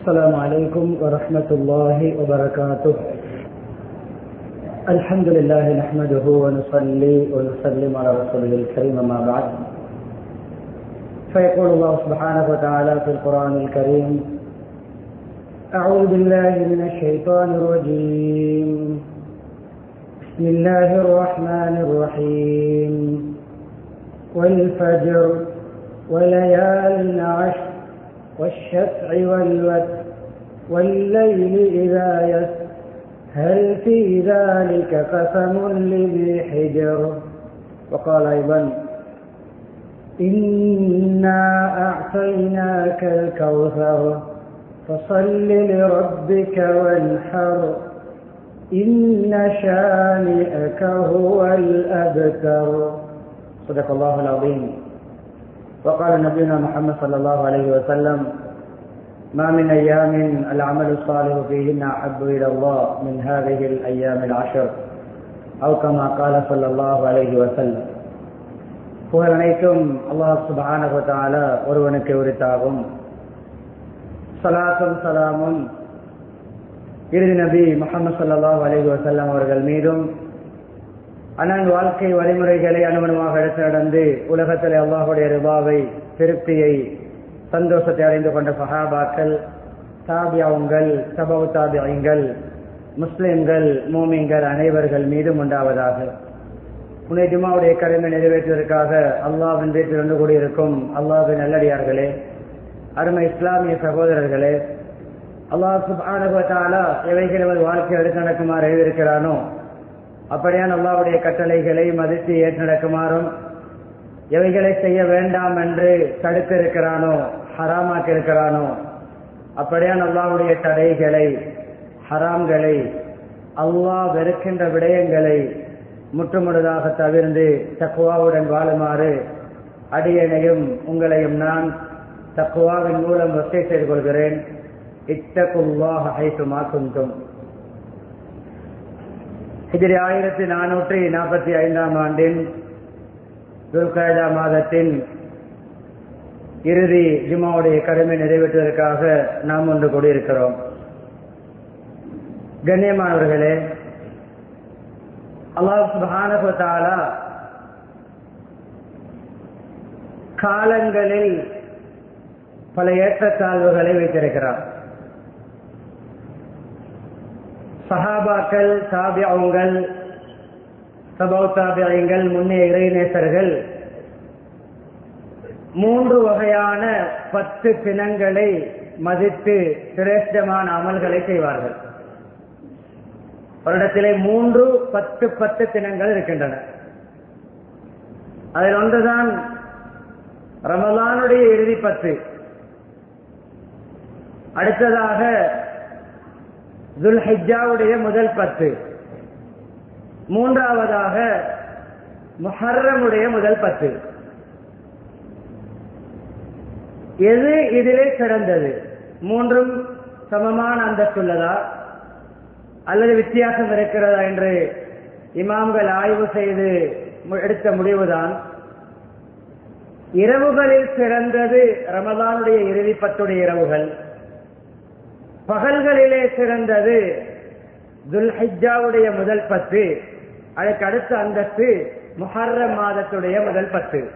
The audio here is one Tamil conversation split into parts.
السلام عليكم ورحمة الله وبركاته. الحمد لله نحمده ونصلي ونسلم على رسوله الكريم ما بعد. فيقول الله سبحانه وتعالى في القرآن الكريم أعوذ بالله من الشيطان الرجيم. بسم الله الرحمن الرحيم. والفجر وليال عشر والشفع والوتر والليل إذا يسر. هل في ذلك قسم لذي حجر؟ وقال أيضا إنا أعطيناك الكوثر فصل لربك وانحر. إن شانئك هو الأبتر. صدق الله العظيم. وقال نبينا محمد صلى الله عليه وسلم ما من أيام العمل الصالح فيهن أحب إلى الله من هذه الأيام العشر أو كما قال صلى الله عليه وسلم புகழ் அனைத்தும் அல்லாஹ் சுபானகத்தால ஒருவனுக்கு உரித்தாகும் சலாத்தும் சலாமும் இறுதி நபி முகமது சல்லாஹ் அலி வசல்லம் அவர்கள் மீதும் அண்ணன் வாழ்க்கை வழிமுறைகளை அனுமணமாக எடுத்து நடந்து உலகத்தில் அல்லாஹுடைய ரிபாவை திருப்தியை சந்தோஷத்தை அறிந்து கொண்ட சஹாபாக்கள் தாபியாவுங்கள் சபவு தாபியாயுங்கள் முஸ்லிம்கள் மோமிங்கள் அனைவர்கள் மீதும் உண்டாவதாக. புனே ஜுமாவுடைய கடமை நிறைவேற்றுவதற்காக அல்லாவின் வீட்டில் வந்து கூடியிருக்கும் அல்லாவின் நல்லடியார்களே அருமை இஸ்லாமிய சகோதரர்களே அல்லாஹ் சுபானுபத்தாலா எவைகள் வாழ்க்கை எடுத்து நடக்குமாறு எழுதியிருக்கிறானோ அப்படியான அல்லாவுடைய கட்டளைகளை மதித்து ஏற்று நடக்குமாறும் எவைகளை செய்ய வேண்டாம் என்று தடுத்து இருக்கிறானோ ஹராமாக்க இருக்கிறானோ அப்படியான அல்லாவுடைய தடைகளை ஹராம்களை அல்லாஹ் வெறுக்கின்ற விடயங்களை முற்றுமுழுதாக தவிர்ந்து தக்குவாவுடன் வாழுமாறு அடியனையும் உங்களையும் நான் தக்குவாவின் மூலம் வசதி செய்து கொள்கிறேன். இத்தகுல்லாஹ் ஹைசுமா குந்தும் ஹிஜிரி ஆயிரத்தி நானூற்றி நாற்பத்தி ஐந்தாம் ஆண்டின் துல்காயதா மாதத்தின் இறுதி ஜிமாவுடைய கடமை நிறைவேற்றுவதற்காக நாம் ஒன்று கூடியிருக்கிறோம். கண்ணியமானவர்களே அல்லாஹ் சுபானகுத்தாலா காலங்களில் பல ஏற்றத்தாழ்வுகளை வைத்திருக்கிறார் சஹாபாக்கள் தாபியங்கள் சபௌ தாபியங்கள் முன்னே இறைநேசர்கள் மூன்று வகையான பத்து தினங்களை மதித்து சிரேஷ்டமான அமல்களை செய்வார்கள். வருடத்திலே மூன்று பத்து பத்து தினங்கள் இருக்கின்றன. அதில் ஒன்றுதான் ரமலானுடைய இறுதி பத்து. அடுத்ததாக துல்ஹிஜாவுடைய முதல் பத்து. மூன்றாவதாக முஹர்ரமுடைய முதல் பத்து. எது இதிலே சிறந்தது? மூன்றும் சமமான அந்தஸ்துள்ளதா? அல்லது வித்தியாசம் இருக்கிறதா என்று இமாம்கள் ஆய்வு செய்து எடுத்த முடிவுதான். இரவுகளில் சிறந்தது ரமதானுடைய இறுதி பத்துடைய இரவுகள். பகல்களிலே சிறந்தது. துல்ஹிஜாவுடைய முதல் பத்து. அதற்கு அடுத்த அந்தஸ்து முஹர்ர மாதத்துடைய முதல் பத்து.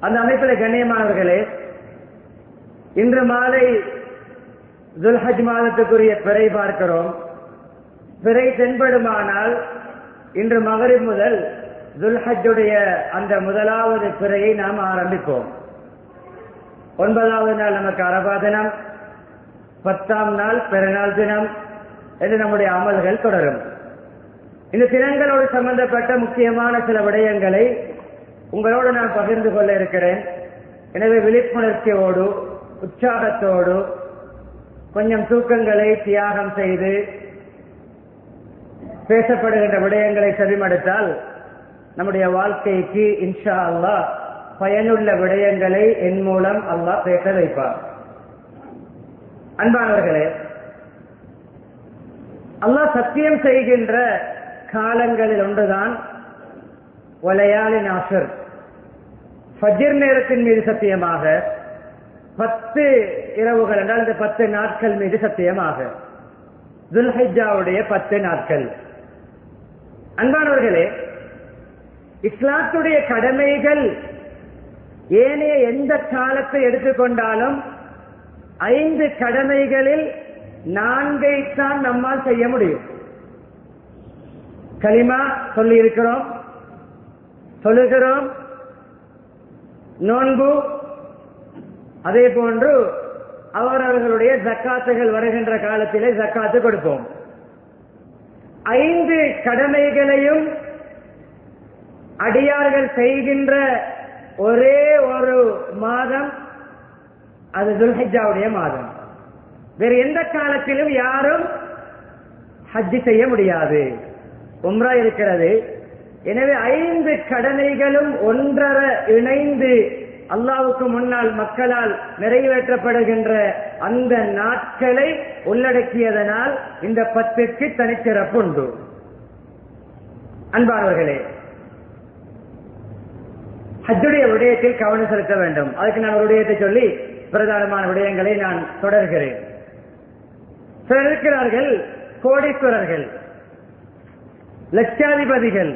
அந்த அமைப்பில் கண்ணியமானவர்களே இன்று மாலை துல்ஹஜ் மாதத்துக்குரிய பிறை பார்க்கிறோம். பிறை தென்படுமானால் இன்று மகரி முதல் துல்ஹஜுடைய அந்த முதலாவது பிறையை நாம் ஆரம்பிப்போம். ஒன்பதாவது நாள் நமக்கு அரபா தினம் பத்தாம் நாள் பிறநாள் தினம் என்று நம்முடைய அமல்கள் தொடரும். இந்த தினங்களோடு சம்பந்தப்பட்ட முக்கியமான சில விடயங்களை உங்களோடு நான் பகிர்ந்து கொள்ள இருக்கிறேன். எனவே விழிப்புணர்ச்சியோடு உற்சாகத்தோடு கொஞ்சம் தூக்கங்களை தியாகம் செய்து பேசப்படுகின்ற விடயங்களை செவிமடுத்தால் நம்முடைய வாழ்க்கைக்கு இன்ஷா அல்லா பயனுள்ள விடயங்களை என் மூலம் அல்லாஹ் பேச வைப்பார். அன்பானவர்களே அல்லாஹ் சத்தியம் செய்கின்ற காலங்களில் ஒன்றுதான் வலையாளி நாசர் ஃபஜிர் நேரத்தின் மீது சத்தியமாக பத்து இரவுகள் என்றால் இந்த பத்து நாட்கள் மீது சத்தியமாக. துல்ஹிஜாவுடைய பத்து நாட்கள். அன்பானவர்களே இஸ்லாத்துடைய கடமைகள் ஏனைய எந்த காலத்தை எடுத்துக்கொண்டாலும் ஐந்து கடமைகளில் நான்கைத்தான் நம்மால் செய்ய முடியும். களிமா சொல்லி இருக்கிறோம் சொல்லுகிறோம் நோன்பு அதே போன்று அவரவர்களுடைய ஜக்காத்துகள் வருகின்ற காலத்திலே ஜக்காத்து கொடுப்போம். ஐந்து கடமைகளையும் அடியார்கள் செய்கின்ற ஒரே ஒரு மாதம் அது துல்ஹிஜாவுடைய மாதம். வேறு எந்த காலத்திலும் யாரும் ஹஜ்ஜி செய்ய முடியாது. உம்ரா இருக்கிறது. எனவே ஐந்து கடமைகளும் ஒன்றர இணைந்து அல்லாவுக்கு முன்னால் மக்களால் நிறைவேற்றப்படுகின்ற அந்த நாட்களை உள்ளடக்கியதனால் இந்த பத்துக்கு தனிச்சிறப்பு உண்டு. அன்பானவர்களே ஹஜ்ஜுடைய விடயத்தில் கவனம் செலுத்த வேண்டும். அதுக்கு நான் ஒரு விடயத்தை சொல்லி பிரதானமான விடயங்களை நான் தொடர்கிறேன். சிலர் இருக்கிறார்கள் கோடீஸ்வரர்கள் லட்சாதிபதிகள்.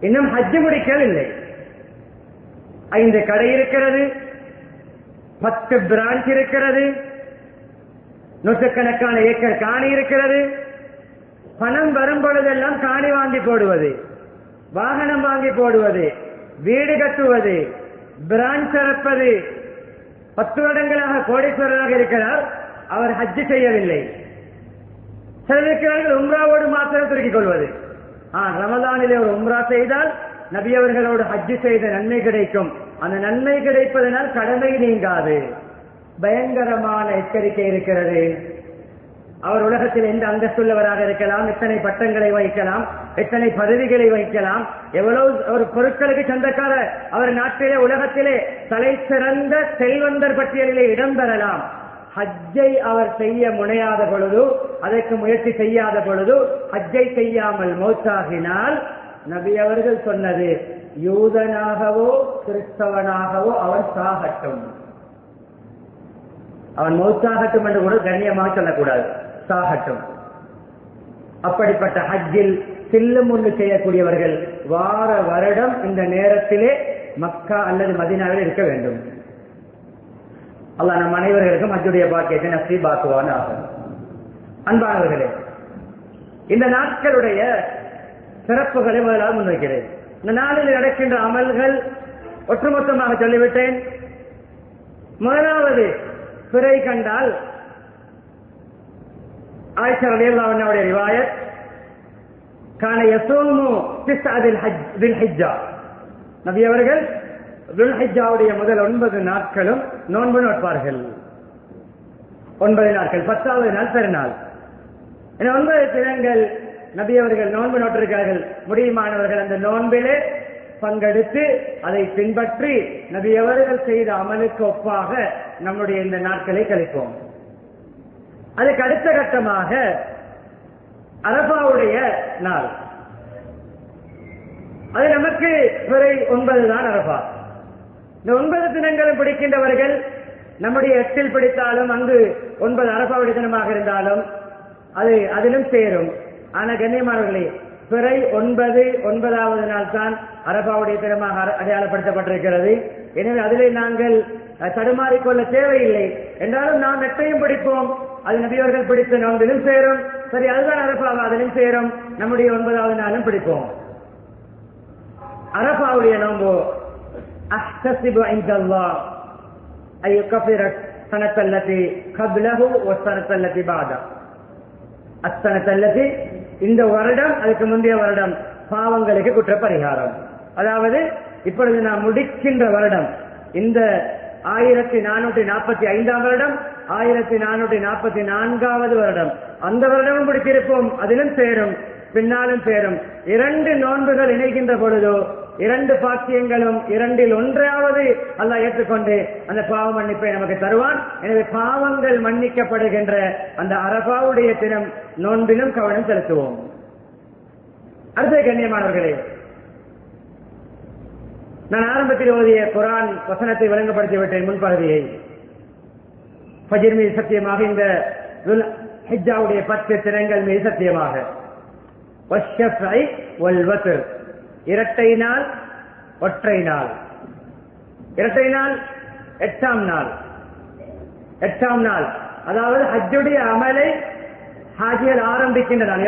இன்னும் ஹஜ்ஜு முடிக்கவில்லை ஐந்து கடை இருக்கிறது பத்து பிரான்ச் இருக்கிறது நூற்றுக்கணக்கான ஏக்கர் காணி இருக்கிறது. பணம் வரும் பொழுதெல்லாம் காணி வாங்கி போடுவது வாகனம் வாங்கி போடுவது வீடு கட்டுவது பிரான்ச் திறப்பது பத்து வருடங்களாக கோடீஸ்வரராக இருக்கிறார். அவர் ஹஜ்ஜு செய்யவில்லை. சிலர் இருக்கிறார்கள் உம்ராவோடு மாத்திரம் திருக்கிக் கொள்வது. ஆ ரமதானிலே ஒரு உம்ரா செய்தால் நபி அவர்களோடு ஹஜ்ஜு செய்த நன்மை கிடைக்கும். அந்த நன்மை கிடைப்பதனால் கடமை நீங்காது. பயங்கரமான எச்சரிக்கை இருக்கிறது. அவர் உலகத்தில் எந்த அந்தஸ்துள்ளவராக இருக்கலாம் எத்தனை பட்டங்களை வைக்கலாம் எத்தனை பதவிகளை வைக்கலாம் எவ்வளவு ஒரு பொருட்களுக்கு சொந்தக்கார அவர் நாட்டிலே உலகத்திலே தலை சிறந்த செல்வந்தர் பட்டியலிலே இடம் பெறலாம். ஹஜ்ஜை அவர் செய்ய முனையாத பொழுது அதற்கு முயற்சி செய்யாத பொழுது ஹஜ்ஜை செய்யாமல் மௌத்தாகினால் நபி அவர்கள் சொன்னது யூதனாகவோ கிறிஸ்தவனாகவோ அவன் சாகட்டும். அவன் மௌத்தாகட்டும் என்று கூட கண்ணியமாக சொல்லக்கூடாது. சாகட்டும். அப்படிப்பட்ட ஹஜ்ஜில் சில்லும் ஒன்று செய்யக்கூடியவர்கள் வார வருடம் இந்த நேரத்திலே மக்கா அல்லது மதினாவில் இருக்க வேண்டும். அல்லாஹ் நம் அனைவர்களுக்கும் அஜுடைய பாக்கியத்தை நசீபாக்குவான் ஆகும். அன்பானவர்களே இந்த நாட்களுடைய சிறப்புகளை முதலாக முன்வைக்கிறேன். இந்த நாளில் நடக்கின்ற அமல்கள் ஒட்டுமொத்தமாக சொல்லிவிட்டேன். முதலாவது பிறை கண்டால் ஆயிஷா ரலியல்லாஹு ரிவாயத் கான யசூமு திஸ்அதில் ஹஜ் தில் ஹிஜ்ஜா நபி அவர்கள் துல்ஹிஜாவுடைய முதல் ஒன்பது நாட்களும் நோன்பு நோட்பார்கள். ஒன்பது நாட்கள் பத்தாவது நாள் பெருநாள். என ஒன்பது தினங்கள் நபி அவர்கள் நோன்பு நோட்டிருக்கிறார்கள். முடியுமானவர்கள் அந்த நோன்பிலே பங்கெடுத்து அதை பின்பற்றி நபி அவர்கள் செய்த அமலுக்கு ஒப்பாக நம்முடைய இந்த நாட்களை கழிப்போம். அதுக்கு அடுத்த கட்டமாக அரபாவுடைய நாள். அது நமக்கு வரை ஒன்பது தான் அரபா. இந்த ஒன்பது தினங்களும் பிடிக்கின்றவர்கள் நம்முடைய எட்டில் பிடித்தாலும் அங்கு ஒன்பது அரபாவுடைய தினமாக இருந்தாலும் அது அதிலும் சேரும். ஆனால் கண்ணியமானவர்களே பிறை ஒன்பது ஒன்பதாவது நாள் தான் அரபாவுடைய தினமாக அடையாளப்படுத்தப்பட்டிருக்கிறது. எனவே அதிலே நாங்கள் தடுமாறிக்கொள்ள தேவையில்லை. என்றாலும் நாம் எட்டையும் பிடிப்போம். அது நபியவர்கள் பிடித்த நோன்பிலும் சேரும் சரி அதுதான் அரபாவா அதிலும் சேரும் நம்முடைய ஒன்பதாவது நாளும் பிடிப்போம் அரபாவுடைய நோன்பு அஹ்தசிபு இன்தல்லாஹ் أن يكفر السنة التي قبله والسنة التي بعده السنة التي இந்த வருடம் அதுக்கு முந்தைய வருடம் பாவங்களுக்கு குற்ற பரிகாரம் அதாவது இப்பொழுது நாம் முடிக்கின்ற வருடம் இந்த ஆயிரத்தி நானூற்றி நாற்பத்தி ஐந்தாம் வருடம் ஆயிரத்தி நானூற்றி நாற்பத்தி நான்காவது வருடம். அந்த வருடமும் பிடித்திருப்போம் அதிலும் சேரும் பின்னாலும் சேரும். இரண்டு நோன்புகள் இணைகின்ற பொழுதோ இரண்டு பாக்கியங்களும் இரண்டில் ஒன்றாவது அல்ல ஏற்றுக்கொண்டு அந்த பாவ மன்னிப்பை நமக்கு தருவான். எனவே பாவங்கள் மன்னிக்கப்படுகின்ற அந்த அரபாவுடைய தினம் நோன்பிலும் கவனம் செலுத்துவோம். அடுத்த கண்ணியமானவர்களே நான் ஆரம்பத்தில் ஓதிய குரான் வசனத்தை விளங்கப்படுத்தி விட்டேன் முன்பகுதியை. பஜிர் மீது சத்தியமாக இந்த ஹிஜாவுடைய ஹிஜ்ஜாவுடைய பத்து திறங்கள் மீது சத்தியமாக. இரட்டை நாள் ஒற்றை நாள். இரட்டை நாள் எட்டாம் நாள். எட்டாம் நாள். அதாவது ஹஜ்ஜுடைய அமலை ஹாஜியல் ஆரம்பிக்கின்ற நாள்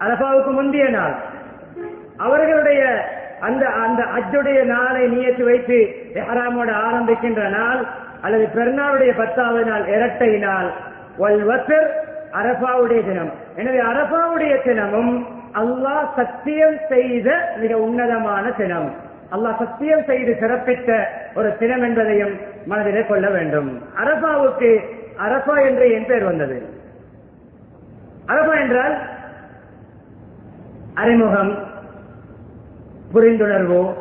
அரபாவுக்கு முந்தைய நாள். அவர்களுடைய அந்த அந்த ஹஜ்ஜுடைய நாளை நியத்து வைத்து எஹராமோட ஆரம்பிக்கின்ற நாள் அல்லது பெருநாளுடைய பத்தாவது நாள் இரட்டை நாள் வல் அரபாவுடைய தினம். எனவே அரபாவுடைய தினமும் அல்லாஹ் சத்தியம் செய்த மிக உன்னதமான தினம். அல்லாஹ் சத்தியம் செய்து சிறப்பித்த ஒரு தினம் என்பதையும் மனதிலே கொள்ள வேண்டும். அரபாவுக்கு அரபா என்று என் பெயர் வந்தது. அரபா என்றால் அறிமுகம் புரிந்துணர்வு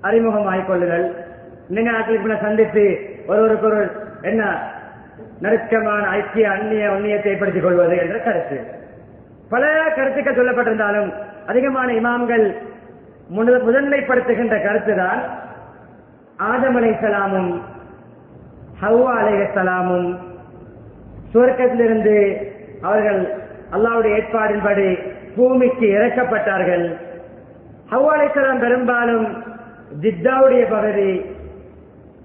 அறிமுகம் ஆய்கொள்ளுதல் நீங்க நாட்டில் சந்தித்து ஒருவருக்கு ஒரு என்ன நெருக்கமான ஐக்கிய அந்நிய உண்ணியத்தை ஏற்படுத்திக் கொள்வது என்ற கருத்து. பல கருத்துக்கள் சொல்லப்பட்டிருந்தாலும் அதிகமான இமாம்கள் முன்ன- முதன்மைப்படுத்துகின்ற கருத்துதான் ஆதம் அலைசலாமும் ஹவ்வா சலாமும் சுவர்க்கத்திலிருந்து அவர்கள் அல்லாவுடைய ஏற்பாடின்படி பூமிக்கு இறக்கப்பட்டார்கள். ஹவ்வா சலாம் பெரும்பாலும் ஜித்தாவுடைய பகுதி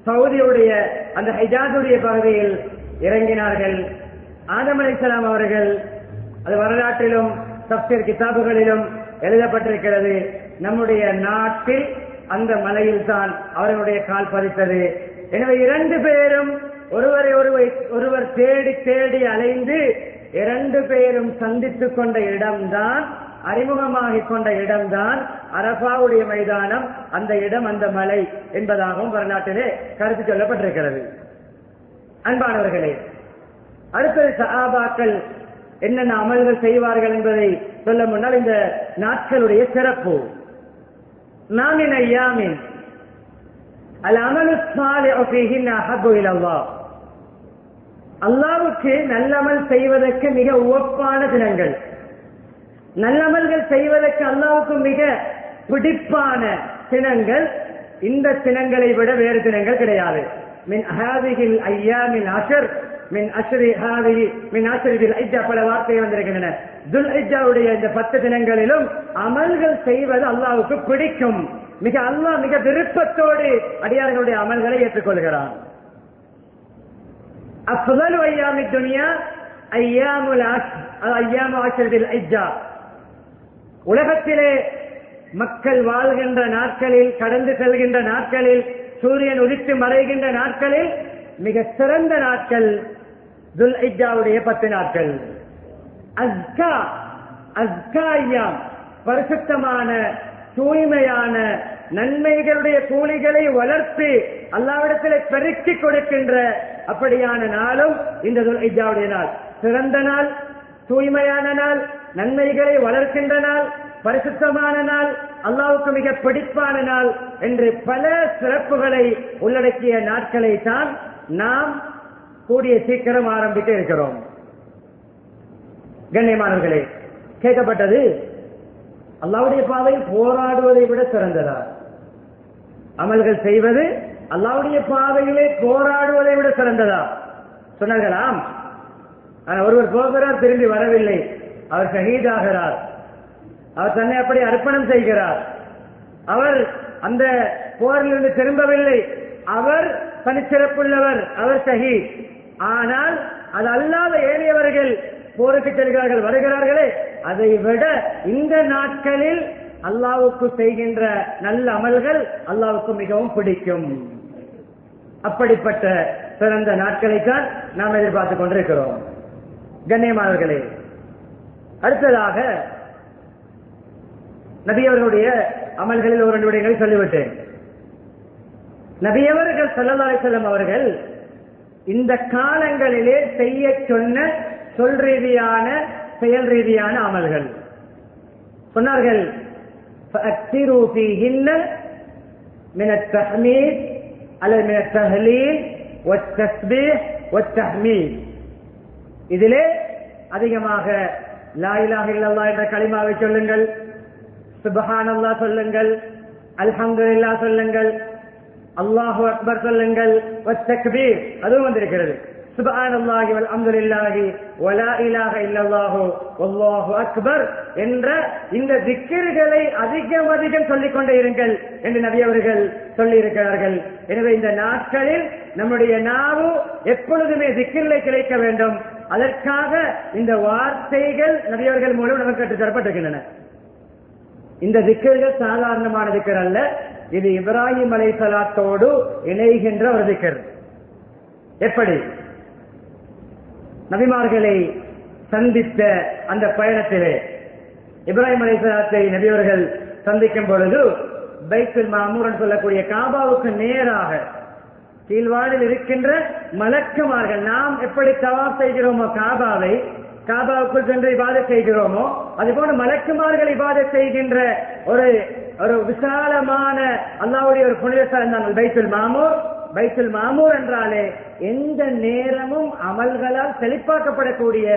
சவுதியுடைய அந்த ஹைஜாதுடைய பகுதியில் இறங்கினார்கள். ஆதம் அலைஹிஸ்ஸலாம் அவர்கள் அது வரலாற்றிலும் தப்சீர் கிதாபுகளிலும் எழுதப்பட்டிருக்கிறது. நம்முடைய நாட்டில் அந்த மலையில் தான் அவர்களுடைய கால் பதித்தது. எனவே இரண்டு பேரும் ஒருவரை ஒருவர் ஒருவர் தேடி தேடி அலைந்து இரண்டு பேரும் சந்தித்துக் கொண்ட இடம்தான் அறிமுகமாகிக் கொண்ட இடம்தான் அரபாவுடைய மைதானம் அந்த இடம் அந்த மலை என்பதாகவும் வரலாற்றிலே கருத்து சொல்லப்பட்டிருக்கிறது. அன்பானவர்களே அடுத்தது சஹாபாக்கள் என்னென்ன அமல்கள் செய்வார்கள் என்பதை சொல்ல முன்னால் இந்த நாட்களுடைய சிறப்பு. நாமின் ஐயாமின் அல் அமலு சாலிஹு அல்லாவுக்கு நல்லமல் செய்வதற்கு மிக உவப்பான தினங்கள். நல்லமல்கள் செய்வதற்கு அல்லாவுக்கு மிக பிடிப்பான சினங்கள் இந்த சினங்களை விட வேறு தினங்கள் கிடையாது. மின் அஹாதிகில் ஐயா மின் அஷர் மின் அஸ்ரி ஹாதி மின் அஸ்ரிதில் ஐஜா பல வார்த்தை துல் ஐஜாவுடைய இந்த பத்து தினங்களிலும் அமல்கள் செய்வது அல்லாவுக்கு பிடிக்கும். மிக அல்லாஹ் மிக விருப்பத்தோடு அடியார்களுடைய அமல்களை ஏற்றுக்கொள்கிறான். அப்புதல் ஐயாமி துனியா ஐயாமுல் ஐயாமு அஷரில் ஐஜா உலகத்திலே மக்கள் வாழ்கின்ற நாட்களில் கடந்து செல்கின்ற நாட்களில் சூரியன் உதித்து மறைகின்ற நாட்களில் மிக சிறந்த நாட்கள் துல் இஜாவுடைய பத்து நாட்கள். அஸ்கா அஸ்கா ஐயாம். பரிசுத்தமான தூய்மையான நன்மைகளுடைய கூலிகளை வளர்த்து அல்லாவிடத்தில் பெருக்கி கொடுக்கின்ற அப்படியான நாளும் இந்த துல் இஜாவுடைய நாள். சிறந்த நாள் தூய்மையான நாள் நன்மைகளை வளர்க்கின்ற நாள் பரிசுத்தமான நாள் அல்லாவுக்கு மிக பிடிப்பான நாள் என்று பல சிறப்புகளை உள்ளடக்கிய நாட்களை தான் நாம் கூடிய சீக்கிரம் ஆரம்பிக்க இருக்கிறோம். கண்ணியமானவர்களே கேட்கப்பட்டது அல்லாவுடைய பாதையில் போராடுவதை விட சிறந்ததா? அமல்கள் செய்வது அல்லாவுடைய பாதையிலே போராடுவதை விட சிறந்ததா? சொன்னார்களாம். ஒருவர் போகிறார் திரும்பி வரவில்லை. அவர் ஷஹீதாகிறார். அவர் தன்னை அப்படி அர்ப்பணம் செய்கிறார். அவர் அந்த போரிலிருந்து திரும்பவில்லை. அவர் தனிச்சிறப்புள்ளவர். அவர் ஷஹீத். ஆனால் அது அல்லாத ஏறியவர்கள் போருக்கு செல்கிறார்கள் வருகிறார்களே அதை விட இந்த நாட்களில் அல்லாவுக்கு செய்கின்ற நல்ல அமல்கள் அல்லாவுக்கு மிகவும் பிடிக்கும். அப்படிப்பட்ட சிறந்த நாட்களைத்தான் நாம் எதிர்பார்த்துக் கொண்டிருக்கிறோம். கண்ணியமானவர்களே அடுத்ததாக நபியவர்களுடைய அமல்களில் ஒரு ரெண்டு விடயங்களை சொல்லிவிட்டேன் நபியவர்கள் சல்லல்லாஹு அலைஹி வஸல்லம் அவர்கள் இந்த காலங்களிலே செய்ய சொன்ன சொல் ரீதியான செயல் ரீதியான அமல்கள் சொன்னார்கள் فأكثروا فيهن من التحميد على من التهليل والتسبيح والتحميد இதிலே அதிகமாக லா இலாஹ என்ற கலிமாவை சொல்லுங்கள் சுபஹானல்லாஹ் சொல்லுங்கள் அல்ஹம்துலில்லா சொல்லுங்கள் அல்லாஹு அக்பர் சொல்லுங்கள் அதுவும் வந்திருக்கிறது சுபஹான் அல்லாஹி வல் அம்துலில்லாஹி வலா இலாஹ இல்லல்லாஹு வல்லாஹு அக்பர் என்ற இந்த திக்கிர்களை அதிகம் அதிகம் சொல்லிக் கொண்டே இருங்கள் என்று நபி அவர்கள் சொல்லி இருக்கிறார்கள் எனவே இந்த நாட்களில் நம்முடைய நாவு எப்பொழுதுமே திக்கிர்களை கிடைக்க வேண்டும். அதற்காக இந்த வார்த்தைகள் நபியவர்கள் மூலம் நமக்கு கற்றுத்தரப்பட்டிருக்கின்றன இந்த திக்கர்கள் சாதாரணமான திக்கர் அல்ல. இது இப்ராஹிம் அலை சலாத்தோடு இணைகின்ற ஒரு திக்கர். எப்படி? நபிமார்களை சந்தித்த அந்த பயணத்திலே இப்ராஹிம் அலை சலாத்தை நபியவர்கள் சந்திக்கும் பொழுது பைக்கில் மாமூரன் சொல்லக்கூடிய காபாவுக்கு நேராக கீழ்வாழில் இருக்கின்ற மலக்குமார்கள் நாம் எப்படி தவாப் செய்கிறோமோ காபாவை காபாவுக்குள் சென்று இபாத செய்கிறோமோ அதுபோல மலக்குமார்கள் இபாத செய்கின்ற ஒரு ஒரு விசாலமான அல்லாவுடைய ஒரு புனித ஸ்தலம் தான் பைத்துல் மாமூர். பைத்துல் மாமூர் என்றாலே எந்த நேரமும் அமல்களால் செழிப்பாக்கப்படக்கூடிய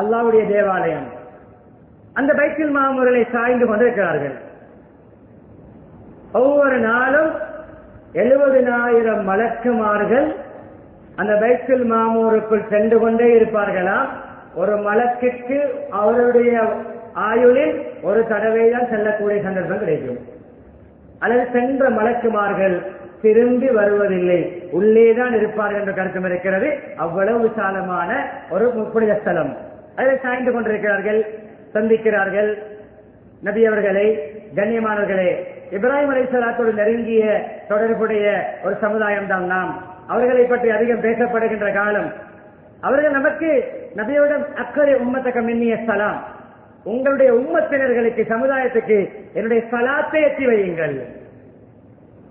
அல்லாவுடைய தேவாலயம். அந்த பைத்துல் மாமூர்களை சாய்ந்து கொண்டிருக்கிறார்கள். ஒவ்வொரு நாளும் எழுபதினாயிரம் மலக்குமார்கள் அந்த பைக்கில் மாமூருக்குள் சென்று கொண்டே இருப்பார்களாம் ஒரு மலக்கிற்கு அவருடைய ஆயுளில் ஒரு தடவை தான் செல்லக்கூடிய சந்தர்ப்பம் கிடைக்கும். அல்லது சென்ற மலக்குமார்கள் திரும்பி வருவதில்லை உள்ளேதான் இருப்பார்கள் என்ற கருத்தும் இருக்கிறது. அவ்வளவு விசாலமான ஒரு புனித ஸ்தலம். அதில் சாய்ந்து கொண்டிருக்கிறார்கள் சந்திக்கிறார்கள். நபி அவர்களை கண்ணியமானவர்களே இப்ராஹிம் அலைசலாத்தோடு நெருங்கிய தொடர்புடைய ஒரு சமுதாயம் தான் நாம். அவர்களை பற்றி அதிகம் பேசப்படுகின்ற காலம். அவர்கள் நமக்கு நபியோடம் அக்கறை உம்மத்தக்க மின்னிய சலாம். உங்களுடைய உம்மத்தினர்களுக்கு சமுதாயத்துக்கு என்னுடைய சலாத்தை எத்தி வையுங்கள்.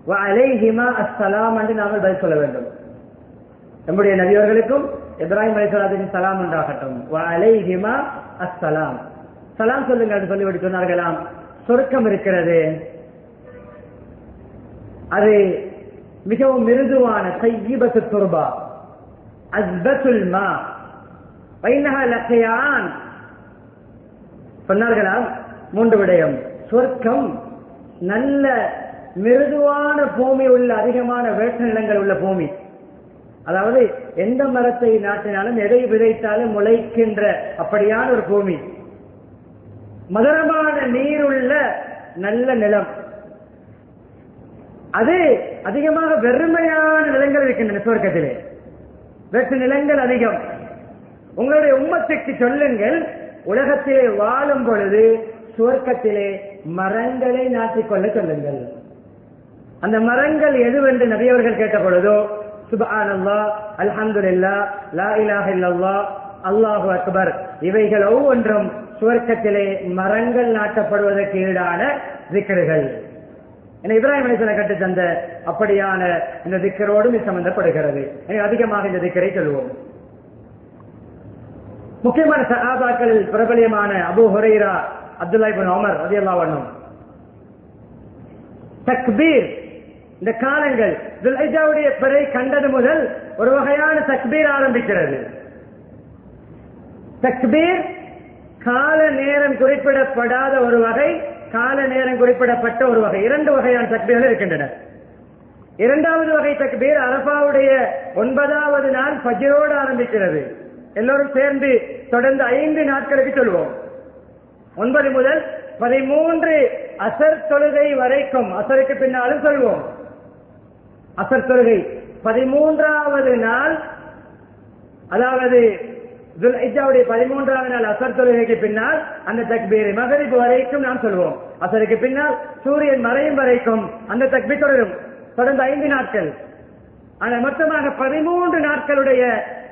அலைஹிமா அஸ்ஸலாம் என்று நாங்கள் பதில் சொல்ல வேண்டும். நம்முடைய நபியவர்களுக்கும் இப்ராஹிம் அலைசலாத்தின் சலாம் உண்டாகட்டும். அலைஹிமா அஸ்ஸலாம். சலாம் சொல்லுங்கள் சொல்லிவிட்டு சொன்னார்களாம். சொர்க்கம் இருக்கிறது. அது மிகவும் மிருதுவான சையீபத்து துர்பா. அஸ்பத்துல் மா. வைனஹ லக்கையான் சொன்னார்களாம் மூன்று விடயம். சொர்க்கம் நல்ல மிருதுவான பூமி உள்ள அதிகமான வேட்ட நிலங்கள் உள்ள பூமி. அதாவது எந்த மரத்தை நாட்டினாலும் எதை விதைத்தாலும் முளைக்கின்ற அப்படியான ஒரு பூமி. மதுரமான நீருள்ள நல்ல நிலம். அது அதிகமாக வெறுமையான நிலங்கள் இருக்கின்றன சுவர்க்கத்திலே வெற்று நிலங்கள் அதிகம். உங்களுடைய உம்மத்திற்கு சொல்லுங்கள் உலகத்திலே வாழும் பொழுது சுவர்க்கத்திலே மரங்களை நாட்டிக்கொள்ள சொல்லுங்கள். அந்த மரங்கள் எதுவென்று நபியவர்கள் கேட்ட பொழுதோ சுபானல்லா அல்ஹம்துல்லா லா இலாஹ இல்லல்லா அல்லாஹு அக்பர் இவைகள் ஒவ்வொன்றும் சுவர்க்கத்திலே மரங்கள் நாட்டப்படுவதற்கு ஈடான திக்கர்கள் என இப்ராஹிம் அலிசனை கட்டு தந்த அப்படியான இந்த திக்கரோடும் இது சம்பந்தப்படுகிறது. அதிகமாக இந்த திக்கரை சொல்வோம். முக்கியமான சகாபாக்களில் பிரபலியமான Abu Hurairah Abdullah ibn Umar ரதியல்லா வண்ணம் தக்பீர் இந்த காலங்கள் துல்ஹிஜாவுடைய பிறை கண்டது முதல் ஒரு வகையான தக்பீர் ஆரம்பிக்கிறது. தக்பீர் கால நேரம் குறிப்பிடப்படாத ஒரு வகை கால நேரம் குறிப்பிடப்பட்ட ஒரு வகை. இரண்டு வகையான தக்பீர்கள் இருக்கின்றன. இரண்டாவது வகை தக்பீர் அரபாவுடைய ஒன்பதாவது நாள் பஜிரோடு ஆரம்பிக்கிறது. எல்லோரும் சேர்ந்து தொடர்ந்து ஐந்து நாட்களுக்கு சொல்வோம். ஒன்பது முதல் பதிமூன்று அசர் தொழுகை வரைக்கும் அசருக்கு பின்னாலும் சொல்வோம். அசர் தொழுகை. பதிமூன்றாவது நாள் அதாவது துல்ஹிஜாவுடைய பதிமூன்றாவது நாள் அசர் தொழுகைக்கு பின்னால் அந்த தக்பீர் மகரிப்பு வரைக்கும் நாம் சொல்வோம். அசருக்கு பின்னால் சூரியன் மறையும் வரைக்கும் அந்த தக்பீர் தொடரும். தொடர்ந்து ஐந்து நாட்கள். ஆனால் மொத்தமாக பதிமூன்று நாட்களுடைய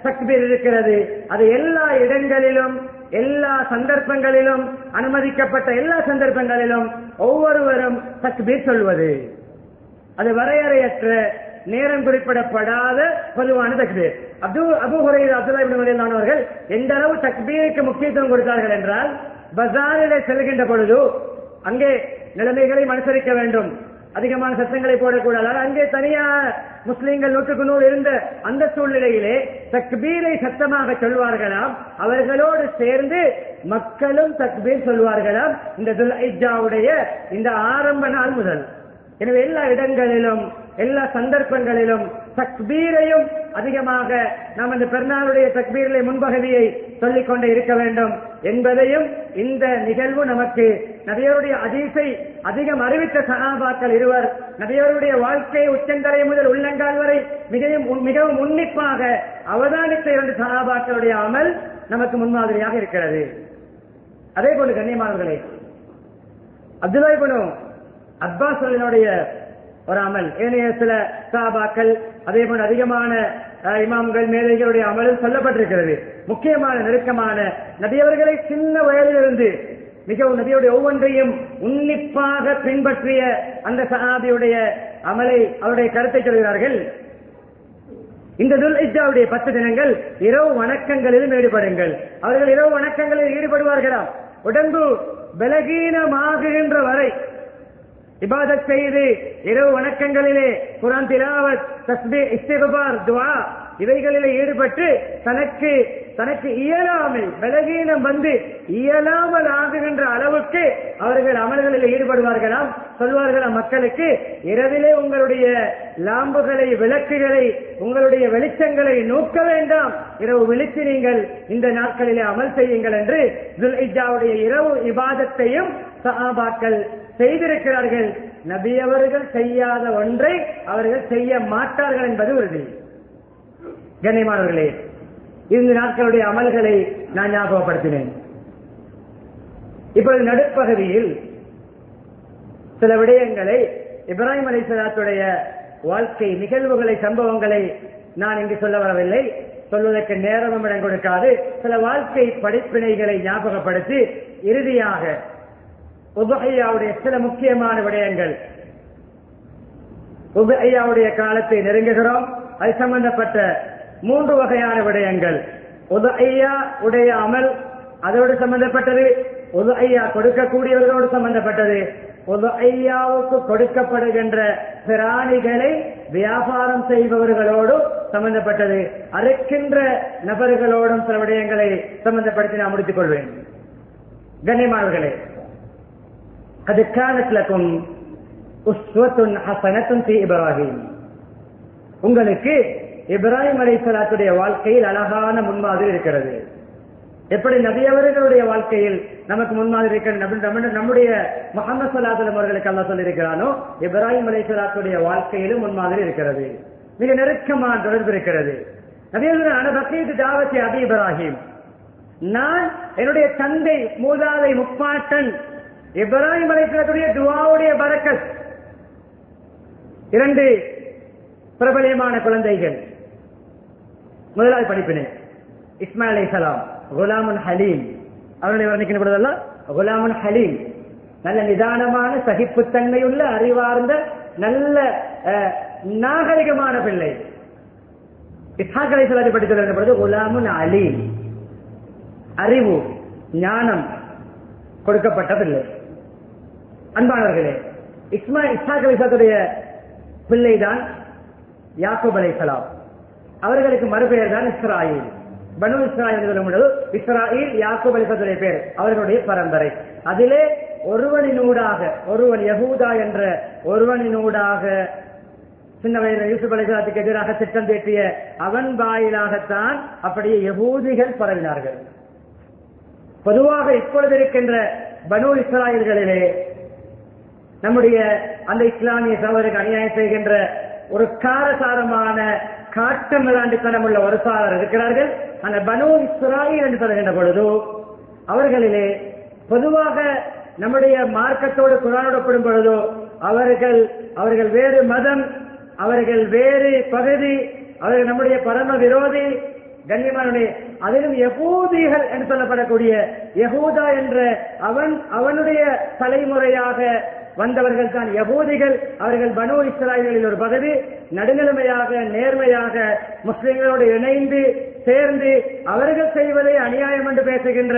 தக்பீர் இருக்கிறது. அது எல்லா இடங்களிலும் எல்லா சந்தர்ப்பங்களிலும் அனுமதிக்கப்பட்ட எல்லா சந்தர்ப்பங்களிலும் ஒவ்வொருவரும் தக்பீர் சொல்வது. அது வரையறையற்ற நேரம் குறிப்பிடப்படாத பொதுவான தக்பீர். அப்து அபு ஹுரைரா அப்துல்லா அவர்கள் எந்த அளவு தக்பீருக்கு முக்கியத்துவம் கொடுத்தார்கள் என்றால் பஜாரிலே செல்கின்ற பொழுது அங்கே நிலைமைகளை அனுசரிக்க வேண்டும். அதிகமான சத்தங்களை போடக்கூடாது. அங்கே தனியா முஸ்லீம்கள் நூற்றுக்கு நூறு இருந்த அந்த சூழ்நிலையிலே தக்பீரை சத்தமாக சொல்வார்களாம். அவர்களோடு சேர்ந்து மக்களும் தக்பீர் சொல்வார்களாம். இந்த துல்ஹிஜாவுடைய இந்த ஆரம்ப நாள் முதல். எனவே எல்லா இடங்களிலும் எல்லா சந்தர்ப்பங்களிலும் தக்பீரையும் அதிகமாக நாம் இந்த பெருநாளுடைய தக்பீரிலே முன்பகுதியை சொல்லிக் கொண்டே இருக்க வேண்டும் என்பதையும் இந்த நிகழ்வு நமக்கு நபியருடைய அதீசை அதிகம் அறிவித்த சகாபாக்கள் இருவர் நபியருடைய வாழ்க்கை உச்சந்தலை முதல் உள்ளங்கால் வரை மிகவும் மிகவும் உன்னிப்பாக அவதானித்த இரண்டு சகாபாக்களுடைய அமல் நமக்கு முன்மாதிரியாக இருக்கிறது. அதே போல கண்ணியமானவர்களே குணம் அப்பாஸ் ஒரு அமல். ஏனைய சில சாபாக்கள் அதே போல அதிகமான இமாம்கள் மேலைகளுடைய அமலும் சொல்லப்பட்டிருக்கிறது. முக்கியமான நெருக்கமான நபியவர்களை சின்ன வயதிலிருந்து மிகவும் நபியுடைய ஒவ்வொன்றையும் உன்னிப்பாக பின்பற்றிய அந்த சஹாபியுடைய அமலை அவருடைய கருத்தை சொல்கிறார்கள். இந்த துல் இஜாவுடைய பத்து தினங்கள் இரவு வணக்கங்களிலும் ஈடுபடுங்கள். அவர்கள் இரவு வணக்கங்களில் ஈடுபடுவார்களாம் உடம்பு பலகீனமாகுகின்ற வரை இபாதத் செய்து இரவு வணக்கங்களிலே குரான் திலாவத் தஸ்பி இஸ்திகுபார் துவா இவைகளிலே ஈடுபட்டு தனக்கு தனக்கு இயலாமல் பலகீனம் வந்து இயலாமல் ஆகுகின்ற அளவுக்கு அவர்கள் அமல்களில் ஈடுபடுவார்களாம். சொல்வார்களாம் மக்களுக்கு இரவிலே உங்களுடைய லாம்புகளை விளக்குகளை உங்களுடைய வெளிச்சங்களை நோக்க வேண்டாம். இரவு விழித்து நீங்கள் இந்த நாட்களிலே அமல் செய்யுங்கள் என்று இரவு இபாதத்தையும் சஹாபாக்கள் செய்திருக்கிறார்கள். நபி அவர்கள் செய்யாத ஒன்றை அவர்கள் செய்ய மாட்டார்கள் என்பது உறுதி கண்ணியமானவர்களே இந்த நாட்களுடைய அமல்களை நான் ஞாபகப்படுத்தினேன். இப்பொழுது நடுப்பகுதியில் சில விடயங்களை இப்ராஹிம் அலிசலாத்துடைய வாழ்க்கை நிகழ்வுகளை சம்பவங்களை நான் இங்கு சொல்ல வரவில்லை. சொல்வதற்கு நேரமும் இடம் கொடுக்காது. சில வாழ்க்கை படிப்பினைகளை ஞாபகப்படுத்தி இறுதியாக உபகையாவுடைய சில முக்கியமான விடயங்கள். உபகையாவுடைய காலத்தை நெருங்குகிறோம். அது சம்பந்தப்பட்ட மூன்று வகையான விடயங்கள். உதஐயா உடைய அமல் அதோடு சம்பந்தப்பட்டது. உதஐயா கொடுக்கக்கூடியவர்களோடு சம்பந்தப்பட்டது. உதஐயாவுக்கு கொடுக்கப்படுகின்ற பிராணிகளை வியாபாரம் செய்பவர்களோடு சம்பந்தப்பட்டது. அறுக்கின்ற நபர்களோடும் சில விடயங்களை சம்பந்தப்படுத்தி நான் முடித்துக் கொள்வேன். கண்ணியமானவர்களே அது لكم உஸ்வத்துன் ஹசனத்துன் في இப்ராஹிம் உங்களுக்கு இப்ராஹிம் அலைசலாத்துடைய வாழ்க்கையில் அழகான முன்மாதிரி இருக்கிறது. எப்படி நபியவர்களுடைய வாழ்க்கையில் நமக்கு முன்மாதிரி இருக்கிறது நம்முடைய முகமது சலாத்துலம் அவர்களுக்கு அல்ல சொல்லியிருக்கிறானோ இப்ராஹிம் அலைசலாத்துடைய வாழ்க்கையிலும் முன்மாதிரி இருக்கிறது. மிக நெருக்கமான தொடர்பு இருக்கிறது. நபியவர்கள் அபி இப்ராஹிம். நான் என்னுடைய தந்தை மூதாதை முப்பாட்டன் இப்ராஹிம் அலைசலாத்துடைய துவாவுடைய பரக்கத் இரண்டு பிரபலியமான குழந்தைகள். முதலாவது படிப்பினை. இஸ்மாயில் அலைசலாம் குலாமுன் ஹலீம் அவருடைய வர்ணிக்கிற பொழுதெல்லாம் குலாமுன் ஹலீம் நல்ல நிதானமான சகிப்புத்தன்மையுள்ள அறிவார்ந்த நல்ல அஹ், நாகரிகமான பிள்ளை. இஸ்ஹாக் அலைசலாத்தை பற்றி சொல்லுகிற பொழுது குலாமுன் அலீம். அறிவு ஞானம் கொடுக்கப்பட்ட பிள்ளை அன்பானவர்களே இஸ்மா இஸ்ஹாக் அலிசாத்துடைய பிள்ளைதான் யாக்கூப் அலைசலாம் அவர்களுக்கு மறுபெயர் தான் இஸ்ராயில். பனு இஸ்ராயில் என்று சொல்லும்போது இஸ்ராயில் யாக்கோப் அலிசாத்துடைய பேர் அவர்களுடைய பரம்பரை. அதிலே ஒருவனினூடாக ஒருவன் யகூதா என்ற ஒருவனினூடாக சின்ன வயதில் யூசுப் அலிசாத்துக்கு எதிராக திட்டம் தீட்டிய அவன் வாயிலாகத்தான் அப்படியே யகூதிகள் பரவினார்கள். பொதுவாக இப்பொழுது இருக்கின்ற பனு இஸ்ராயல்களிலே நம்முடைய அந்த இஸ்லாமிய சகோதரருக்கு அநியாயம் செய்கின்ற ஒரு காரசாரமான காட்டு மிராண்டித்தனம் உள்ள ஒரு சாரர் இருக்கிறார்கள். அந்த பனு இஸ்ராயில் என்று சொல்கின்ற பொழுது அவர்களிலே பொதுவாக நம்முடைய மார்க்கத்தோடு குரானோடப்படும் பொழுதோ அவர்கள் அவர்கள் வேறு மதம் அவர்கள் வேறு பகுதி அவர்கள் நம்முடைய பரம விரோதி கண்ணியமானே அதிலும் யகூதிகள் என்று சொல்லப்படக்கூடிய யகூதா என்ற அவன் அவனுடைய தலைமுறையாக வந்தவர்கள் தான் யகூதிகள். அவர்கள் பனு இஸ்ராயல்களில் ஒரு பகுதி. நடுநிலைமையாக நேர்மையாக முஸ்லிம்களோடு இணைந்து சேர்ந்து அவர்கள் செய்வதை அநியாயம் என்று பேசுகின்ற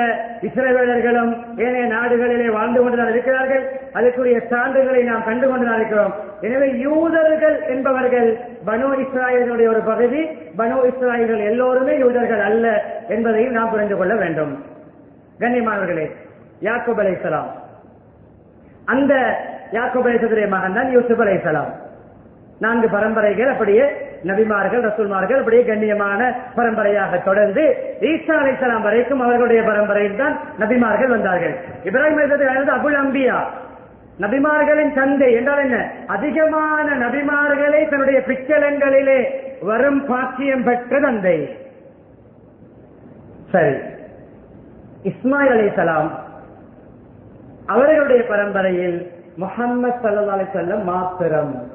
இஸ்ரேவேலர்களும் ஏனைய நாடுகளிலே வாழ்ந்து கொண்டுதான் இருக்கிறார்கள். அதற்குரிய சான்றுகளை நாம் கண்டு கொண்டுதான் இருக்கிறோம். எனவே யூதர்கள் என்பவர்கள் பனு இஸ்ராயலுடைய ஒரு பகுதி. பனு இஸ்ராயல்கள் எல்லோருமே யூதர்கள் அல்ல என்பதையும் நாம் புரிந்து கொள்ள வேண்டும். கண்ணியமானவர்களே யாக்கூப் அலைஹிஸ்ஸலாம் அந்த யாக்கூப் மகன் தான் யூசுப் அலைசலாம் நான்கு பரம்பரைகள் அப்படியே நபிமார்கள் ரசூல்மார்கள் அப்படியே கண்ணியமான பரம்பரையாக தொடர்ந்து ஈசா அலைசலாம் வரைக்கும் அவர்களுடைய பரம்பரையில் தான் நபிமார்கள் வந்தார்கள். இப்ராஹிம் அலைஹிஸ்ஸலாம் அபுல் அம்பியா. நபிமார்களின் தந்தை என்றால் என்ன? அதிகமான நபிமார்களை தன்னுடைய பிச்சலங்களிலே வரும் பாக்கியம் பெற்ற தந்தை. சரி. இஸ்மாயில் அலைஹிஸ்ஸலாம் அவர்களுடைய பரம்பரையில் முகம்மது சல்லா செல்லம் மாத்திரம்.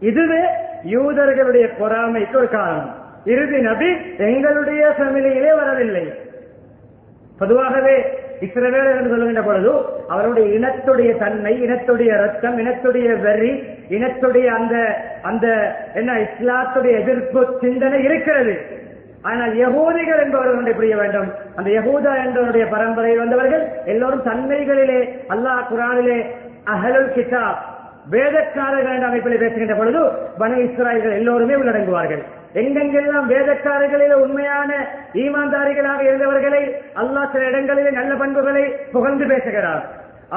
இதுவே யூதர்களுடைய பொறாமைக்கு ஒரு காரணம். இறுதி நபி எங்களுடைய சமிலையிலே வரவில்லை. பொதுவாகவே இஸ்ரவேல் என்று சொல்லுகின்ற பொழுது அவருடைய இனத்துடைய தன்மை இனத்துடைய ரத்தம் இனத்துடைய வெறி இனத்துடைய அந்த அந்த என்ன இஸ்லாத்துடைய எதிர்ப்பு சிந்தனை இருக்கிறது. ஆனால் யகூதிகள் என்பவர்கள் ஒன்றை புரிய வேண்டும். அந்த யகூதா என்பவருடைய பரம்பரையில் வந்தவர்கள் எல்லோரும் தன்மைகளிலே அல்லாஹ் குரானிலே அஹலுல் கிதாப் வேதக்காரர்கள் என்ற அமைப்பில் பேசுகின்ற பொழுது வன இஸ்ராயல்கள் எல்லோருமே உள்ளடங்குவார்கள். எங்கெங்கெல்லாம் வேதக்காரர்களில் உண்மையான ஈமான்தாரிகளாக இருந்தவர்களை அல்லாஹ் சில இடங்களிலே நல்ல பண்புகளை புகழ்ந்து பேசுகிறார்.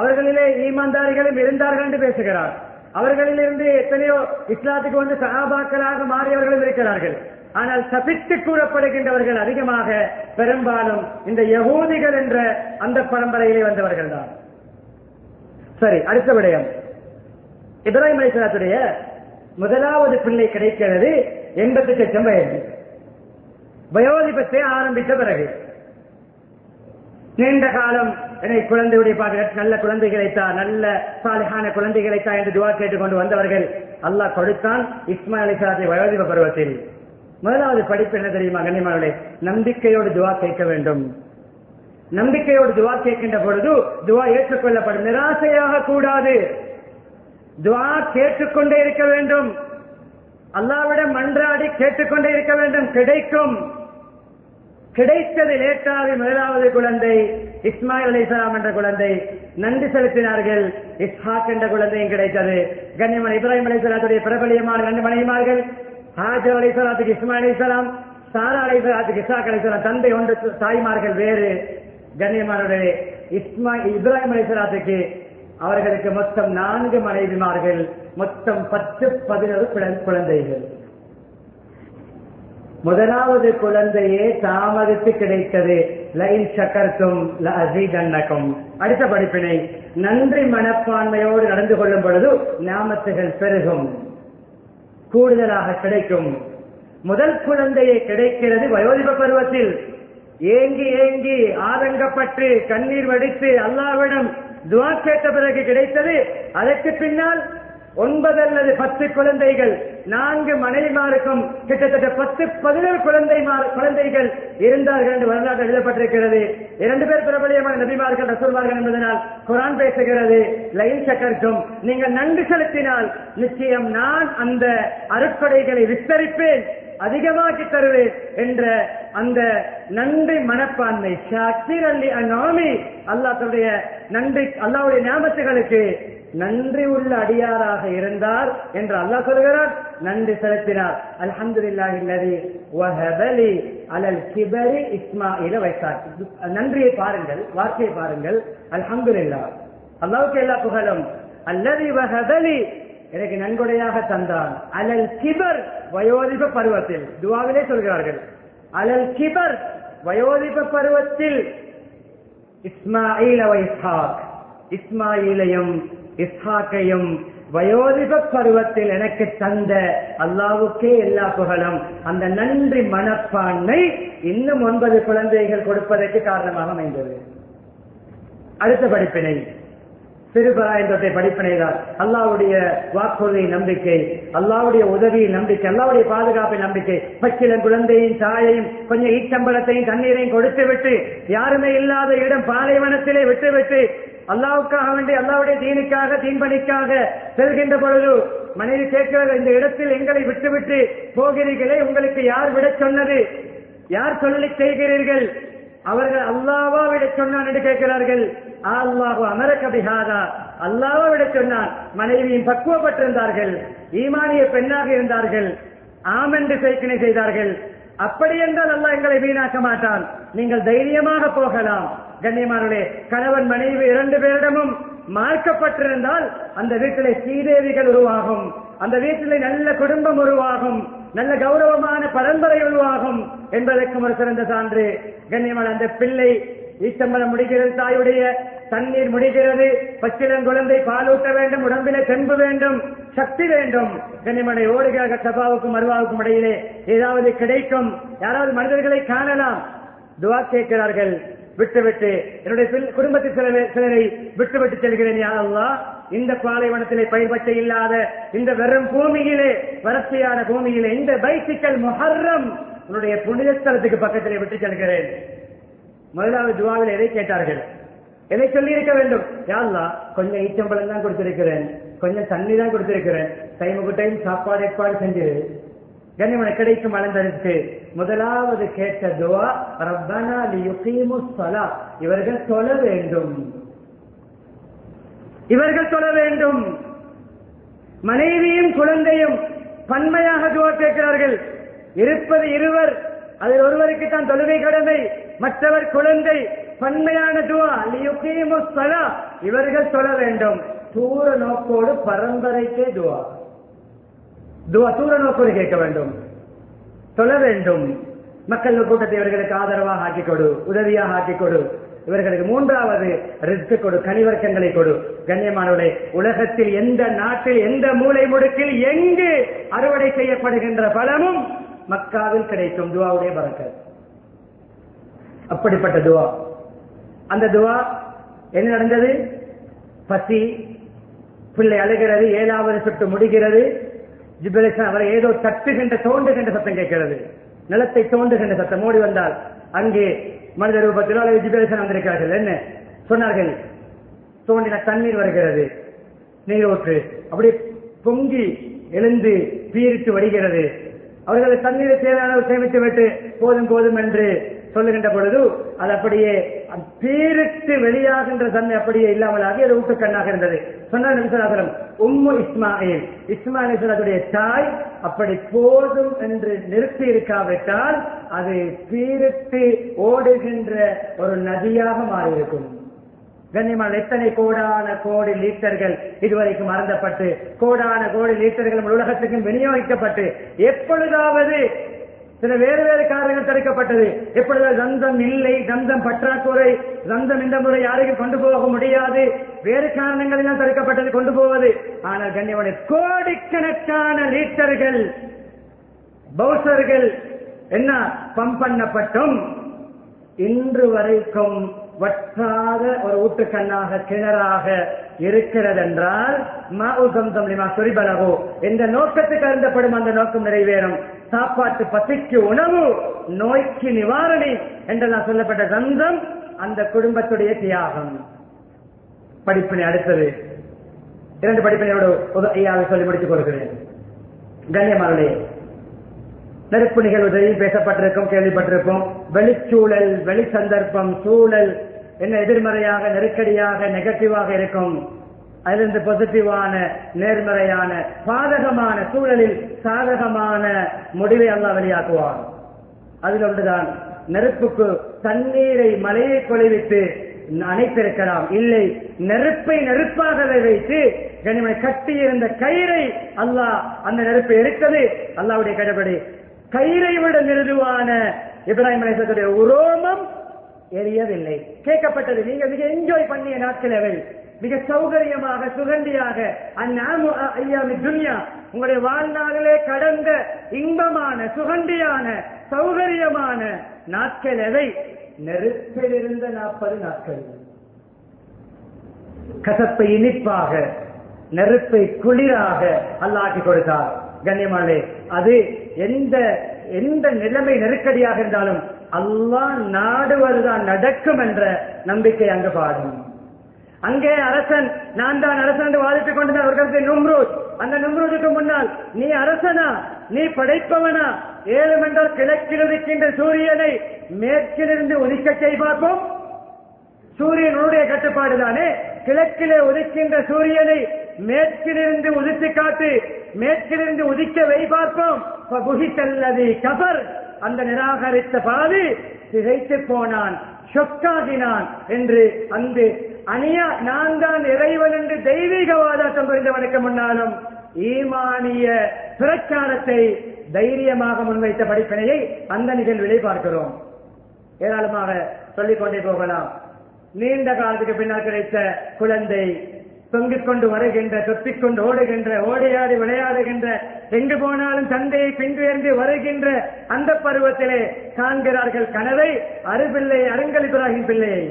அவர்களிலே ஈமான்தாரிகளும் இருந்தார்கள் என்று பேசுகிறார். அவர்களிலிருந்து எத்தனையோ இஸ்லாத்துக்கு வந்து சகாபாக்களாக மாறியவர்களும் இருக்கிறார்கள். ஆனால் சபித்து கூறப்படுகின்றவர்கள் அதிகமாக பெரும்பாலும் இந்த யகோதிகள் என்ற அந்த பரம்பரையிலே வந்தவர்கள் தான் சரி அடுத்த விடயம். இப்ராஹிம் அலிஸ்லாத்துடைய முதலாவது பிள்ளை கிடைக்கிறது எண்பத்தி லட்சம் வயது. வயோதிபத்தை ஆரம்பித்த பிறகு நீண்ட காலம் என்னை குழந்தையுடைய பார்க்க நல்ல குழந்தைகளைத்தா நல்ல சாலிகான குழந்தைகளைத்தா என்று துவா கேட்டுக் கொண்டு வந்தவர்கள் அல்லாஹ் கொடுத்தான் இஸ்மாயில் அலிஸ்லாத்தை வயோதிப பருவத்தில். முதலாவது படிப்பு என்ன தெரியுமா கண்ணியமானே நம்பிக்கையோடு துவா கேட்க வேண்டும். நம்பிக்கையோடு துவா கேட்கின்ற பொழுது துவா ஏற்றுக்கொள்ளப்படும். நிராசையாக கூடாது. துவா கேட்டுக்கொண்டே இருக்க வேண்டும். அல்லாவிடம் மன்றாடி கேட்டுக்கொண்டே இருக்க வேண்டும். கிடைக்கும். கிடைத்தது லேட்டாவது முதலாவது குழந்தை இஸ்மாயில் அலிசலாம் என்ற குழந்தை நன்றி செலுத்தினார்கள். இஸ்ஹாக் என்ற குழந்தையும் கிடைத்தது. கண்ணியமான இப்ராஹிம் அலிசலாத்துடைய பிரபலியமான ரெண்டு மனைவிமார்கள் ஹாஜர் அலைசலாத்துக்கு இஸ்மா அலைசலாம் சாரா அலைசலாத்துக்கு இசாக் அலைசலாம் தந்தை ஒன்று தாய்மார்கள் வேறு. கண்ணியமானவர்களே இஸ்மா இப்ராஹிம் அலைசலாத்துக்கு அவர்களுக்கு மொத்தம் நான்கு மனைவிமார்கள் மொத்தம் பத்து பதினொரு குழந்தைகள். முதலாவது குழந்தையே தாமதித்து கிடைத்தது. லைன் சக்கர்த்தும் அசீதன்னக்கும் அடுத்த படிப்பினை நன்றி மனப்பான்மையோடு நடந்து கொள்ளும் பொழுது நாமத்துகள் பெருகும். கூடுதலாக கிடைக்கும். முதல் குழந்தையை கிடைக்கிறது வயோதிப பருவத்தில். ஏங்கி ஏங்கி ஆதங்கப்பட்டு கண்ணீர் வடித்து அல்லாவிடம் துவா கேட்ட பிறகு கிடைத்தது. அதற்கு பின்னால் ஒன்பது அல்லது பத்து குழந்தைகள் நான்கு மனைவிமாருக்கும் கிட்டத்தட்ட பத்து பதினேழு குழந்தை குழந்தைகள் இருந்தார்கள் என்று வரலாறு எழுதப்பட்டிருக்கிறது. இரண்டு பேர் பிரபலியமான நபிமார்கள் ரசூல்மார்கள் என்பதனால் குரான் பேசுகிறது. லைன் சக்கர்க்கும் நீங்கள் நன்றி செலுத்தினால் நிச்சயம் நான் அந்த அருட்கொடைகளை விஸ்தரிப்பேன். அதிகமாக்கி தருவேன் என்ற அந்த நன்றி மனப்பான்மை. ஷாக்கிர் அல்லி அந்நாமி அல்லாஹ்வுடைய நன்றி அல்லாவுடைய ஞாபகத்துகளுக்கு நன்றி உள்ள அடியாராக இருந்தார் என்று அல்லாஹ் சொல்கிறார். நன்றி செலுத்தினார். அல்ஹம்துலில்லாஹி அல்லதி வஹபலி அலல் கிபரி இஸ்மாயில வைத்தார். நன்றியை பாருங்கள் வார்த்தையை பாருங்கள். அல்ஹமது இல்லா அல்லாவுக்கு எல்லா புகழும். அல்லது வஹபலி எனக்கு நன்கொடையாக தந்தான். அலல் கிபர் வயோதிப பருவத்தில். துவாவிலே சொல்கிறார்கள். அலல் கிபர் வயோதிப பருவத்தில். இஸ்மாயில் இஸ்ஹாக். இஸ்மாயிலையும் இஸ்ஹாக்கையும் வயோதிப பருவத்தில் எனக்கு தந்த அல்லாவுக்கே எல்லா புகழும். அந்த நன்றி மனப்பான்மை இன்னும் ஒன்பது குழந்தைகள் கொடுப்பதற்கு காரணமாக அமைந்தது. அடுத்த படிப்பினை. சிறுபராயந்தத்தை படிப்பினைதான். அல்லாவுடைய வாக்குறுதி நம்பிக்கை அல்லாவுடைய உதவியை நம்பிக்கை அல்லாவுடைய பாதுகாப்பின் நம்பிக்கை. பச்சிலம் குழந்தையின் சாயையும் கொஞ்சம் ஈச்சம்பளத்தையும் தண்ணீரையும் கொடுத்து விட்டு யாருமே இல்லாத இடம் பாலைவனத்திலே விட்டுவிட்டு அல்லாவுக்காக வேண்டி அல்லாவுடைய தீனுக்காக தீன்பணிக்காக செல்கின்ற பொழுது மனைவி கேட்கிறது இந்த இடத்தில் எங்களை விட்டுவிட்டு போகிறீர்களே உங்களுக்கு யார் விட சொன்னது? யார் சொல்லி செய்கிறீர்கள்? அவர்கள் அல்லாவா விட சொன்னான் என்று கேட்கிறார்கள். அல்லாஹு அமரக பிஹாதா. அல்லாவா விட சொன்னான் மனைவியும் பக்குவப்பட்டிருந்தார்கள் ஈமானிய பெண்ணாக இருந்தார்கள் ஆமென்று செய்கினை செய்தார்கள். அப்படி என்றால் அல்லாஹ் எங்களை வீணாக்க மாட்டான். நீங்கள் தைரியமாக போகலாம். கண்ணியமானே கணவன் மனைவி இரண்டு பேரிடமும் மார்க்கப்பட்டிருந்தால் அந்த வீட்டிலே ஸ்ரீதேவிகள் உருவாகும். அந்த வீட்டிலே நல்ல குடும்பம் உருவாகும். நல்ல கௌரவமான பரம்பரை உருவாகும் என்பதற்கும் ஒரு சிறந்த சான்று. கண்ணியமான அந்த பிள்ளை ஈச்சம்பளம் முடிகிறது தாயுடைய தண்ணீர் முடிகிறது. பச்சிலம் குழந்தை பாலூட்ட வேண்டும் உடம்பிலே தெம்பு வேண்டும் சக்தி வேண்டும். கண்ணிமனை ஓடுகிற சபாவுக்கும் அருவாவுக்கும் இடையிலே ஏதாவது கிடைக்கும். யாராவது மனிதர்களை காணலாம். துவா கேட்கிறார்கள். விட்டுவிட்டு என்னுடைய குடும்பத்தில் சில சிலரை விட்டு விட்டு செல்கிறேன் யா இந்த பாலைவனத்திலே பயிர்பட்ட இல்லாத இந்த வெறும் பூமியிலே வறட்சியான பூமியிலே இந்த பைசிக்கல் முஹர்ரம் உன்னுடைய புனிதஸ்தலத்துக்கு பக்கத்திலே விட்டு செல்கிறேன். முதலாவது துவாவில் எதை கேட்டார்கள்? எதை சொல்லி இருக்க வேண்டும் யாருலா கொஞ்சம் ஈச்சம்பழம் தான் கொடுத்திருக்கிறேன். கொஞ்சம் தண்ணி தான் கொடுத்திருக்கிறேன். டைமுக்கு டைம் சாப்பாடு ஏற்பாடு செஞ்சு கண்ணிமனை கிடைக்கும் அளந்ததற்கு முதலாவது கேட்ட துவா ரப்பனா லியுகீமு ஸலா. இவர்கள் தொழ வேண்டும். இவர்கள் தொழ வேண்டும். மனைவியும் குழந்தையும் பன்மையாக துவா கேட்கிறார்கள். இருப்பது இருவர் அதில் ஒருவருக்கு தான் தொழுகை கடமை. மற்றவர் குழந்தை பன்மையான துவா இவர்கள் சொல்ல வேண்டும். தூர நோக்கோடு பரம்பரைக்கே துவா. துவா தூர நோக்கோடு கேட்க வேண்டும். சொல்ல வேண்டும். மக்கள் கூட்டத்தை இவர்களுக்கு ஆதரவாக ஆக்கி கொடு உதவியாக ஆக்கி கொடு. இவர்களுக்கு மூன்றாவது ரிஸ்க் கொடு கனிவர்க்கங்களை கொடு. கண்ணியமானவர்களே உலகத்தில் எந்த நாட்டில் எந்த மூலை முடுக்கில் எங்கு அறுவடை செய்யப்படுகின்ற பலமும் மக்காவில் கிடைக்கும். துவாவுடைய பறக்கத் அப்படிப்பட்ட துவா. அந்த துவா என்ன நடந்தது? பசி. பிள்ளை அழுகிறது ஏழாவது சுட்டு முடிகிறது. ஜிப்ரேசன் அவரை ஏதோ தட்டுகின்ற தோண்டுகின்ற சத்தம் கேட்கிறது. நிலத்தை தோண்டுகின்ற சத்தம். ஓடி வந்தால் அங்கே மனித ரூபத்திலோ அல்லது ஜிப்ரேசன் வந்திருக்கிறார்கள். என்ன? சொன்னார்கள் தோண்டின தண்ணீர் வருகிறது நீரோற்று அப்படி பொங்கி எழுந்து பீரிட்டு வருகிறது அவர்களை தண்ணீரை தேவையான சேமித்து விட்டு போதும் போதும் என்று சொல்லுகின்ற பொழுது அது அப்படியே பேருக்கு வெளியாகின்ற தன்மை அப்படியே இல்லாமலாகி அது ஊட்டுக்கண்ணாக இருந்தது. சொன்னார் உம்மு இஸ்மாயில். இஸ்மாயிலுடைய தாய் அப்படி போதும் என்று நிறுத்தி இருக்காவிட்டால் அது பீரிட்டு ஓடுகின்ற ஒரு நதியாக மாறியிருக்கும். கண்ணியமான எத்தனை கோடான கோடி லீட்டர்கள் இதுவரைக்கும் மறந்தப்பட்டு கோடான கோடி லீட்டர்கள் உலகத்துக்கும் விநியோகிக்கப்பட்டு எப்பொழுதாவது சில வேறு வேறு காரணங்கள் தடுக்கப்பட்டது. எப்பொழுதாவது தந்தம் இல்லை தந்தம் பற்றாக்குறை தந்தம் இந்த முறை யாரையும் கொண்டு போக முடியாது. வேறு காரணங்களெல்லாம் தடுக்கப்பட்டது கொண்டு போவது. ஆனால் கண்ணியமான கோடிக்கணக்கான லீட்டர்கள் பௌசர்கள் என்ன? பம்ப் பண்ணப்பட்டும். இன்று வரைக்கும் வற்றாத ஒரு ஊட்டுக்கண்ணாக கிணறாக இருக்கிறது என்றால் சுரிபலகோ எந்த நோக்கத்துக்கு அருந்தப்படும் அந்த நோக்கம் நிறைவேறும். சாப்பாட்டு பசிக்கு உணவு நோய்க்கு நிவாரணி என்றெல்லாம் சொல்லப்பட்ட சந்தம் அந்த குடும்பத்துடைய தியாகம். படிப்பினை அடுத்தது. இரண்டு படிப்பினையோடு சொல்லி முடித்துக் கொள்கிறேன். கண்ணியமானே நெருப்பு நிகழ்வுகளில் பேசப்பட்டிருக்கும் கேள்விப்பட்டிருக்கும். வெளிச்சூழல் வெளி சந்தர்ப்பம் சூழல் என்ன எதிர்மறையாக நெருக்கடியாக நெகட்டிவாக இருக்கும். அதிலிருந்து பாசிட்டிவான நேர்மறையான பாதகமான சூழலில் சாதகமான முடிவை அல்லா வெளியாக்குவார் அதில் ஒன்றுதான் நெருப்புக்கு தண்ணீரை மலையை கொலைவிட்டு அணைத்திருக்கலாம். இல்லை நெருப்பை நெருப்பாகவே வைத்து கனிமனை கட்டியிருந்த கயிறை அல்லாஹ் அந்த நெருப்பை எடுத்தது அல்லாவுடைய கடபடி கயிறை விட மிருதுவான இப்ராஹிம் அலிசத்துடைய உரோமம் எரியவில்லை. கேட்கப்பட்டது. நீங்க மிக என்ஜாய் பண்ணிய நாட்கள் நாட்களவை மிக சௌகரியமாக சுகண்டியாக துன்யா உங்களுடைய வாழ்நாளிலே கடந்த இன்பமான சுகண்டியான சௌகரியமான நாட்கள் எதை நெருப்பில் இருந்த நாற்பது நாட்கள். கசப்பை இனிப்பாக நெருப்பை குளிராக அல்லாக்கி கொடுத்தார். கண்ணியமானே அது எந்த எந்த நிலைமை நெருக்கடியாக இருந்தாலும் அல்லாஹ் நாடுவதுதான் நடக்கும் என்ற நம்பிக்கை அங்கு பாடும். அங்கே அரசன் நான் தான் அரசன் என்று வாதிட்டுக் கொண்டிருந்த ஒரு கருத்து நும்ரூத் அந்த நும்ரூதுக்கு முன்னால் நீ அரசனா? நீ படைப்பவனா? ஏழு என்றால் கிழக்கில் இருக்கின்ற சூரியனை மேற்கிலிருந்து உதிக்க செய்வார்ப்போம் சூரியனுடைய கட்டுப்பாடு தானே கிழக்கிலே உதிக்கின்ற சூரியனை மேற்கிலிருந்து உதித்து காட்டு மேற்கிலிருந்து உதிக்க வை பார்ப்போம். புகித்தல்லது கபர். அந்த நிராகரித்த பாதி திகைத்து போனான் ஷொக்காகினான் என்று அந்த அணியா நான் தான் இறைவன் என்று தெய்வீக வாதாட்டம் புரிந்தவனுக்கு முன்னாலும் ஈமானிய பிரச்சாரத்தை தைரியமாக முன்வைத்த படிப்பினையை அந்த நிகழ்விலே பார்க்கிறோம். ஏராளமாக சொல்லிக் கொண்டே போகலாம். நீண்ட காலத்துக்கு பின்னால் கிடைத்த குழந்தை தொங்கிக் கொண்டு வருகின்ற தொத்திக் கொண்டு ஓடுகின்ற ஓடையாடி விளையாடுகின்ற எங்கு போனாலும் தந்தையை பின்துயர்ந்து வருகின்ற அந்த பருவத்திலே காண்கிறார்கள் கனவை அருபிள்ளை அருங்கல் இப்ராஹிம் பிள்ளையை.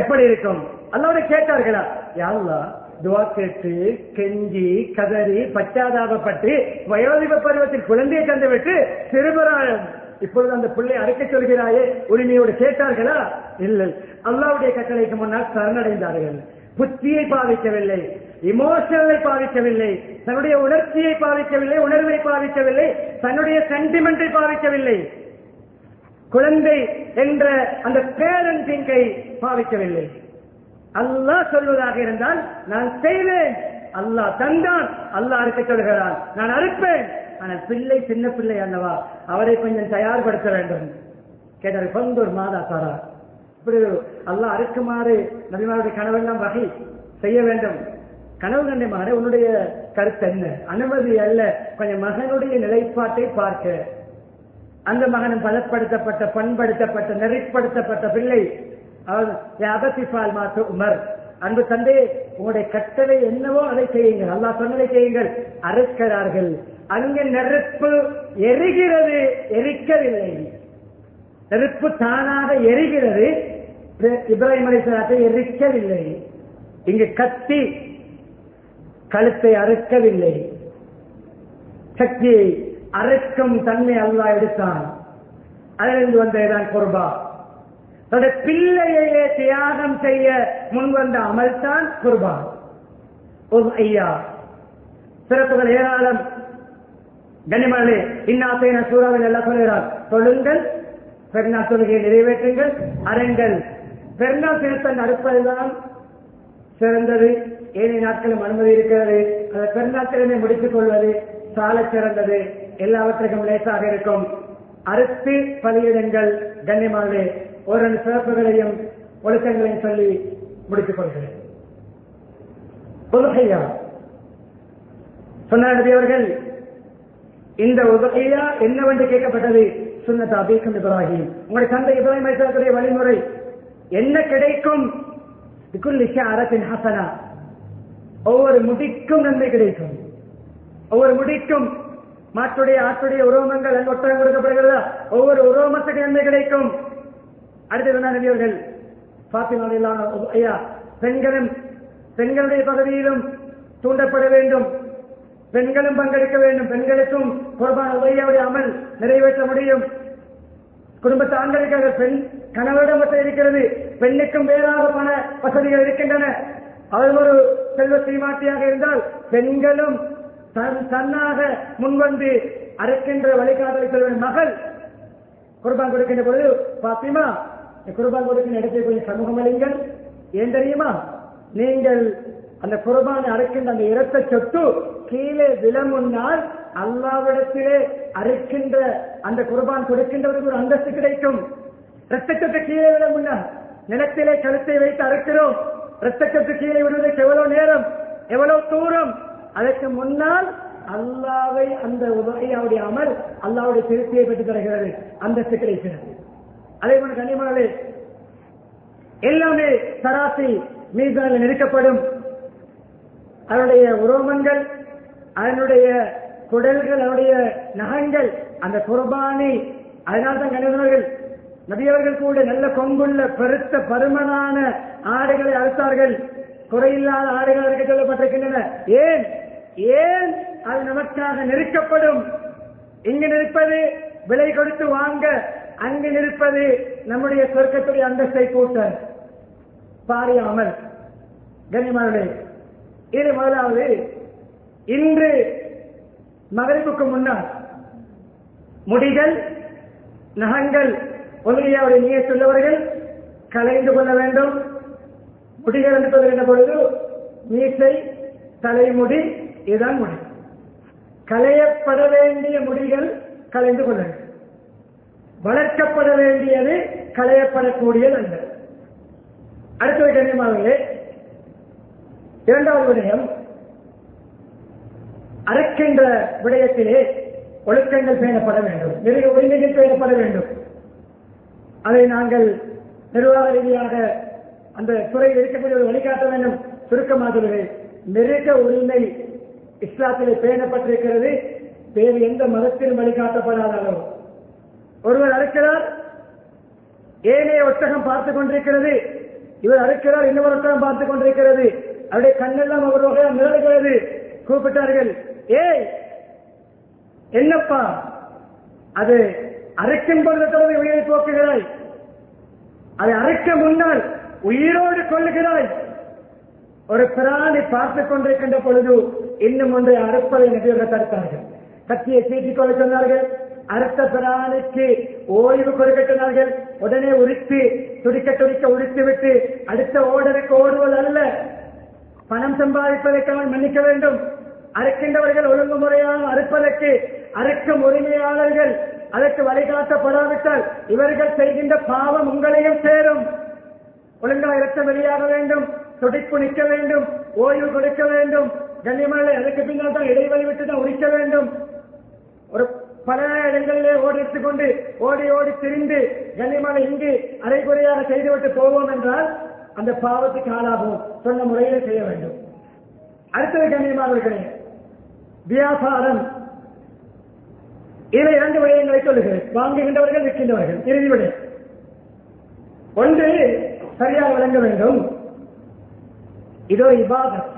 எப்படி இருக்கும்? அல்லாவோட கேட்டார்களா? யாருலா துவா கேட்டு கெஞ்சி கதறி பச்சாதாபப்பட்டு வயோதிப பருவத்தில் குழந்தையை தந்துவிட்டு சிறுபராயம் இப்பொழுது அந்த பிள்ளை அடைக்க சொல்கிறாயே உரிமையோடு கேட்டார்களா? இல்லை. அல்லாவுடைய கட்டளைக்கு முன்னால் சரணடைந்தார்கள். புத்தியை பாவிக்கவில்லை இமோஷனலை பாவிக்கவில்லை தன்னுடைய உணர்ச்சியை பாவிக்கவில்லை உணர்வை பாவிக்கவில்லை தன்னுடைய சென்டிமெண்டை பாவிக்கவில்லை. குழந்தை என்ற அந்த பேரன் திங்கை பாவிக்கவில்லை. அல்லாஹ் சொல்வதாக இருந்தால் நான் செய்வேன். அல்லாஹ் தந்தான். அல்லாஹ் அறுக்க சொல்கிறான். நான் அறுப்பேன். ஆனால் பிள்ளை சின்ன பிள்ளை அல்லவா? அவரை கொஞ்சம் தயார்படுத்த வேண்டும். கேட்டார் பந்தூர் மாதா சாரா. இப்படி அல்லாஹ் அறுக்குமாறு நபிமாருடைய கனவெல்லாம் வகை செய்ய வேண்டும். கனவு கண்டை மகனே உன்னுடைய கருத்து என்ன? அனுமதி அல்ல. கொஞ்சம் மகனுடைய நிலைப்பாட்டை பார்க்க. அந்த மகனும் பலப்படுத்தப்பட்ட பண்படுத்தப்பட்ட நெறிப்படுத்தப்பட்ட பிள்ளை. அவர் அபத்திபால் மாத்து உமர். அன்பு தந்தை உங்களுடைய கட்டளை என்னவோ அதை செய்யுங்கள். அல்லா சொன்னதை செய்யுங்கள். அறுக்கிறார்கள். அங்கே நெருப்பு எரிகிறது எரிக்கவில்லை. நெருப்பு தானாக எரிகிறது. இப்ராஹிம் அலிஸ்லாத்தை எரிக்கவில்லை. இங்கு கத்தி கழுத்தை அறுக்கவில்லை. சக்தியை அறுக்கும் தன்மை அல்லா எடுத்தான். அதிலிருந்து வந்ததுதான் குர்பா. தன்னுடைய பிள்ளையே தியாகம் செய்ய முன்வந்த அமல்தான் குர்பா. ஒரு ஐயா. சிறப்புகள் ஏராளம். கனிமலே இன்னாசைன சூறாவில் எல்லாம் சொல்கிறார் தொழுங்கள் பெருநாள் தொழுகையை நிறைவேற்றுங்கள் அறங்கள். பெருநாள் தினத்தன் அறுப்பதுதான் சிறந்தது. ஏழை நாட்களும் அனுமதி இருக்கிறது. அந்த பெருநாள் முடித்துக் கொள்வது சால சிறந்தது. எல்லாவற்றுக்கும் லேசாக இருக்கும். அறுத்து பலியிடுங்கள். கண்ணியமானது ஒரு சிறப்புகளையும் ஒழுக்கங்களையும் சொல்லி முடித்துக் கொள்கிறேன். உலகையா அவர்கள் இந்த உதகையா என்னவென்று கேட்கப்பட்டது? சுன்னதா பீக்கம் இப்ராஹிம். உங்களுடைய தந்தை இப்ராஹிம் அலிசாத்துடைய வழிமுறை என்ன கிடைக்கும்? அரசின் ஹசனா. ஒவ்வொரு முடிக்கும் நன்மை கிடைக்கும். ஒவ்வொரு முடிக்கும் மாட்டுடைய ஆட்டுடைய உரோமங்கள் அங்கு ஒட்டகம் கொடுக்கப்படுகிறதா? ஒவ்வொரு உரோமத்துக்கு நன்மை கிடைக்கும் அடுத்தது நபியவர்கள் பாத்திமாவிலான ஐயா பெண்களும் பெண்களுடைய பகுதியிலும் தூண்டப்பட வேண்டும். பெண்களும் பங்கெடுக்க வேண்டும். பெண்களுக்கும் குர்பான் உதவியுடைய அமல் நிறைவேற்ற முடியும். குடும்பத்து ஆண்களுக்காக பெண் கணவரிடம் இருக்கிறது. பெண்ணுக்கும் வேறாக பண வசதிகள் இருக்கின்றன. அவர் ஒரு செல்வ சீமாட்டியாக இருந்தால் பெண்களும் தன்னாக முன்வந்து அறுக்கின்ற வழிகாட்டலை செல்வன் மகள் குர்பான் கொடுக்கின்ற பொழுது பாத்திமா குர்பான் கொடுக்கின்ற இடத்தை கொஞ்சம் சமூகம் அளிங்கள் ஏன் தெரியுமா? நீங்கள் அந்த குர்பானை அறுக்கின்ற அந்த இரத்த சொத்து கீழே விழ முன்னால் அல்லாவிடத்திலே அறுக்கின்ற அந்த குர்பான் கொடுக்கின்றவருக்கு ஒரு அந்தஸ்து கிடைக்கும். இரத்த கீழே விட முன்னால் நிலத்திலே கழுத்தை வைத்து அறுக்கிறோம். இரத்த கீழே விடுவதற்கு எவ்வளவு நேரம்? எவ்வளவு தூரம்? அதற்கு முன்னால் அல்லாவை அந்த உதவியாவுடைய அமல் அல்லாவுடைய திருப்தியை பெற்று தருகிறது. அந்தஸ்து கிடைக்கிறது அதே போல கனிமகளே எல்லாமே சராசி மீதான நெருக்கப்படும். அதனுடைய உரோமங்கள் அதனுடைய குடல்கள் அவருடைய நகங்கள் அந்த குர்பானை அதனால்தான் கணிதர்கள் நபியவர்கள் கூட நல்ல கொங்குள்ள பெருத்த பருமனான ஆடுகளை அறுத்தார்கள். குறையில்லாத ஆடுகள் அறுக்க சொல்லப்பட்டிருக்கின்றன. ஏன்? ஏன் அது நமக்காக நெருக்கப்படும்? இங்கு நிற்பது விலை கொடுத்து வாங்க அங்கு நிற்பது நம்முடைய சொர்க்கத்துடைய அந்தஸ்தை கூட்ட பாரியாமல். கனிமர்களே இது முதலாவது. இன்று மகரிப்புக்கு முன்னால் முடிகள் நகங்கள் ஒலியாவுடைய நீய சொல்லவர்கள் கலைந்து கொள்ள வேண்டும். முடிகள் என்று சொல்கின்ற பொழுது மீசை தலைமுடி இதுதான் முடி. களையப்பட வேண்டிய முடிகள் கலைந்து கொள்ள வளர்க்கப்பட வேண்டியது களையப்படக்கூடியது அல்ல அடுத்த கண்ணியமானவர்களே இரண்டாவது விடயம் அறுக்கின்ற விடயத்திலே ஒழுக்கங்கள் பேணப்பட வேண்டும். நிறைய உரிமைகள் பேணப்பட வேண்டும். அதை நாங்கள் நிர்வாக ரீதியாக அந்த துறையில் இருக்கக்கூடிய வழிகாட்ட வேண்டும். சுருக்கமாக சொல்கிறேன் மிருக உரிமை இஸ்லாத்திலே பேணப்பட்டிருக்கிறது. வேறு எந்த மதத்திலும் வழிகாட்டப்படாத அளவு ஒருவர் அறுக்கிறார் ஏனைய ஒட்டகம் பார்த்துக் கொண்டிருக்கிறது. இவர் அறுக்கிறார் இன்னொரு ஒட்டகம் பார்த்துக் கொண்டிருக்கிறது. அவருடைய கண்ணெல்லாம் ஒரு வகையாக நிழல்கிறது. கூப்பிட்டார்கள் ஏய் என்னப்பா? அது அரைக்கும் பொழுது உயிரை போக்குகிறாய். அதை அரைக்க முன்னால் உயிரோடு கொள்ளுகிறாய். ஒரு பிராணி பார்த்துக் கொண்டிருக்கின்ற பொழுது இன்னும் ஒன்றை அறுப்பதை நபியர்கள் தடுத்தார்கள் கத்தியை சீட்டிக் கொள்ள சொன்னார்கள். அறுத்த பிராணிக்கு ஓய்வு கொடுக்க சொன்னார்கள். உடனே உரித்து துடிக்க துடிக்க உரித்து விட்டு அடுத்த ஓடருக்கு ஓடுவது அல்ல. பணம் சம்பாதிப்பதற்காக மன்னிக்க வேண்டும். அறுக்கின்றவர்கள் ஒழுங்குமுறையாக அறுப்பதற்கு அறுக்கும் உரிமையாளர்கள் அதற்கு வழிகாட்டப்படாவிட்டால் இவர்கள் செய்கின்ற பாவம் உங்களையும் சேரும். ஒழுங்காக இரத்தம் வெளியாக வேண்டும். துடிப்பு நிற்க வேண்டும். ஓய்வு கொடுக்க வேண்டும். கண்ணியமான அதுக்கு பின்னால் தான் இடைவெளி விட்டு தான் உரிக்க வேண்டும். ஒரு பல இடங்களிலே ஓடி கொண்டு ஓடி ஓடி திரிந்து கண்ணியமான இங்கு அரைகுறையாக செய்துவிட்டு போவோம் என்றால் அந்த பாவத்துக்கு ஆளாகும். சொன்ன முறையிலே செய்ய வேண்டும். அடுத்தது கண்ணியமானவர்களே வியாபாரம். இதில் இரண்டு விடயங்களை சொல்லுகிறேன். வாங்குகின்றவர்கள் விற்கின்றவர்கள். இறுதி விடயம் ஒன்று சரியாக விளங்க வேண்டும். இதோ இபாதத்.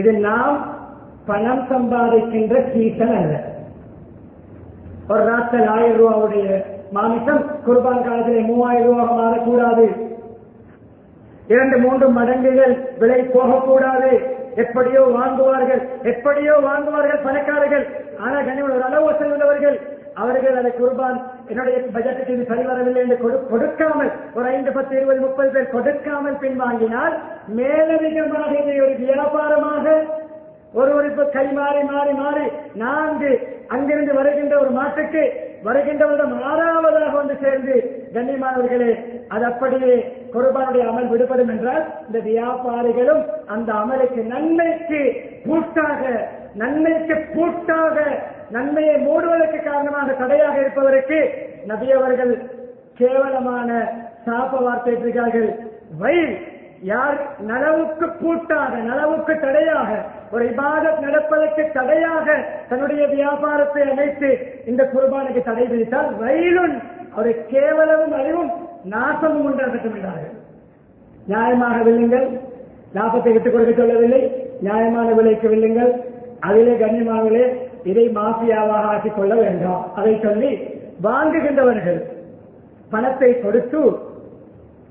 இது நாம் பணம் சம்பாதிக்கின்ற சீசன் அல்ல. ஒரு ராத்தல் ஆயிரம் ரூபாவுடைய மாமிசம் குர்பான் காலத்திலே மூவாயிரம் ரூபாய் மாறக்கூடாது. இரண்டு மூன்று மடங்குகள் விலை போகக்கூடாது. எப்படியோ வாங்குவார்கள் எப்படியோ வாங்குவார்கள் பணக்காரர்கள். ஆனால் கண்ணியம் ஒரு அளவு செல்வந்தவர்கள் அவர்கள் அதை குர்பான் என்னுடைய பட்ஜெட்டுக்கு இது சரி வரவில்லை என்று கொடுக்காமல் ஒரு ஐந்து பத்து இருபது முப்பது பேர் கொடுக்காமல் பின்வாங்கினால் மேலதிகமாக இதை ஒரு வியாபாரமாக ஒருவருக்கு கை மாறி மாறி மாறி நான்கு அங்கிருந்து வருகின்ற ஒரு மாட்டுக்கு வருகின்றவரிடம் ஆறாவதாக வந்து சேர்ந்து கண்ணியமானவர்களே அது அப்படியே குருபானுடைய அமல் விடுபடும் என்றால் இந்த வியாபாரிகளும் அந்த அமலுக்கு நன்மைக்கு பூட்டாக நன்மைக்கு பூட்டாக நன்மையை மூடுவதற்கு காரணமாக தடையாக இருப்பவருக்கு நபி அவர்கள் கேவலமான சாப்ப வார்த்தை இருக்கிறார்கள் வயல் யார் நலவுக்கு பூட்டாக நனவுக்கு தடையாக ஒரு இபாதத் நடப்பதற்கு தடையாக தன்னுடைய வியாபாரத்தை அமைத்து இந்த குர்பானுக்கு தடை விதித்தால் வயலுன் அவரை கேவலமும் அறிவும் நாசமும் உண்டாகட்டும் என்றார்கள். நியாயமாக வில்லுங்கள் லாபத்தை விட்டுக் கொடுக்க சொல்லவில்லை. நியாயமான விலைக்கு வில்லுங்கள். அதிலே கண்ணியமாகவே இதை மாஃபியாவாக ஆக்கிக் கொள்ள வேண்டாம். அதை சொல்லி வாங்குகின்றவர்கள் பணத்தை கொடுத்து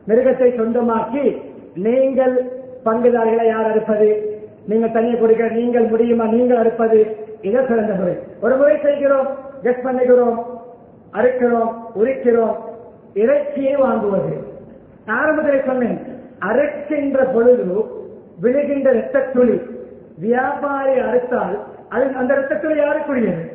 மிருகத்தை சொந்தமாக்கி நீங்கள் பங்குதாரிகளை யார் அறுப்பது? நீங்கள் தண்ணியை கொடுக்க நீங்கள் முடியுமா? நீங்கள் அறுப்பது? இதை சிறந்த முறை ஒரு முறை செய்கிறோம் கெஸ் பண்ணுகிறோம் அறுக்கிறோம் உரிக்கிறோம். இறைச்சியை வாங்குவது. ஆரம்பத்தில் சொன்னேன் அறுக்கின்ற பொழுது விழுகின்ற இரத்தத் துளி வியாபாரி அறுத்தால் அது அந்த இரத்தத் யாருக்குரியது?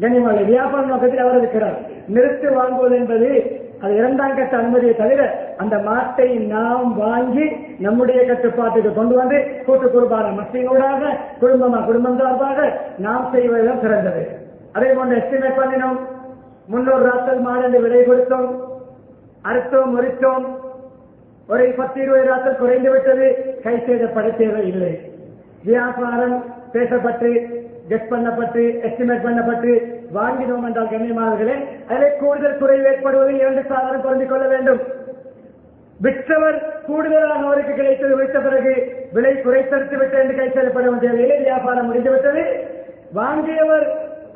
கண்ணியமாலை வியாபார நோக்கத்தில் அவர் இருக்கிறார். நிறுத்து வாங்குவது என்பது அது இரண்டாம் கட்ட அனுமதியை தவிர அந்த மாட்டை நாம் வாங்கி நம்முடைய கட்டுப்பாட்டுக்கு கொண்டு வந்து கூட்டு குடும்பான மத்தியூடாக குடும்பமா குடும்பம் சார்பாக நாம் செய்வதுதான் சிறந்தது. அதே போன்று எஸ்டிமேட் பண்ணினோம். முன்னூறு ராத்தல் மாடு விலை கொடுத்தோம். அறுத்தோம் முறித்தோம். ஒரு பத்து இருபது ராத்தல் குறைந்து விட்டது கை செய்தப்பட இல்லை வியாபாரம் பேசப்பட்டு கெட் பண்ணப்பட்டு எஸ்டிமேட் பண்ணப்பட்டு வாங்கினோம் என்றால் கண்ணியமானவர்களே அதில் கூடுதல் குறைவு ஏற்படுவது இரண்டு சாதனம் பொருந்திக் கொள்ள வேண்டும். விற்றவர் கூடுதலாக அவருக்கு கிடைத்தது வைத்த பிறகு விலை குறைத்தடுத்து விட்டு என்று கை செல்லப்பட தேவையில்லை வியாபாரம் முடிந்துவிட்டது. வாங்கியவர்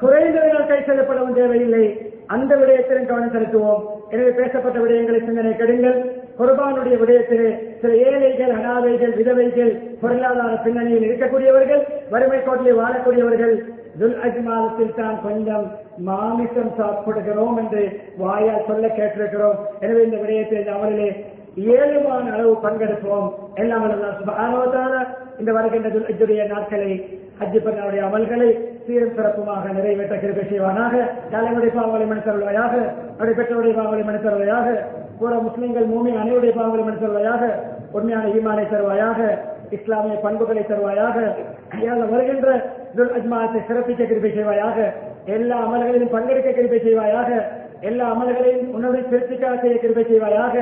குறைந்தவர்கள் கை செல்லப்படவும் தேவையில்லை அந்த விடயத்திலும் கவனம் செலுத்துவோம். எனவே பேசப்பட்ட விடயங்களை சிந்தனை கெடுங்கள். குர்பானுடைய விடயத்திலே சில ஏழைகள் அனாதைகள் விதவைகள் பொருளாதார பின்னணியில் இருக்கக்கூடியவர்கள் வறுமை கோட்டிலே வாழக்கூடியவர்கள் துல் அஜ் மாதத்தில் தான் கொஞ்சம் மாமிசம் சாப்பிடுகிறோம் என்று வாயால் சொல்ல கேட்டிருக்கிறோம். எனவே இந்த விடயத்தை அவர்களே ஏழுமான அளவு பங்கெடுப்போம். எல்லாம் இந்த வருகின்ற துல் அஜுடைய நாட்களை ஹஜ்ஜு பெருநாளுடைய அமல்களை சீரும் சிறப்புமாக நிறைவேற்ற கிருபை செய்வானாக. தலைமுடைய பாவங்களை மனிதருள்வையாக அவருடைய பெற்றோருடைய பாவங்களை மனிதருள்வையாக கூட முஸ்லிம்கள் மூமி அனைவருடைய பாவங்களை மனிதருள்வையாக உண்மையான ஈமானை தருவாயாக. இஸ்லாமிய பண்புகளை தருவாயாக. வருகின்ற துல் அஜ்மாத்தை சிறப்பிக்க கிருபை செய்வாயாக. எல்லா அமல்களிலும் பங்கெடுக்க கிருபை செய்வாயாக. எல்லா அமல்களையும் உன்னுடைய திருப்திக்காக செய்ய கிருபை செய்வாயாக.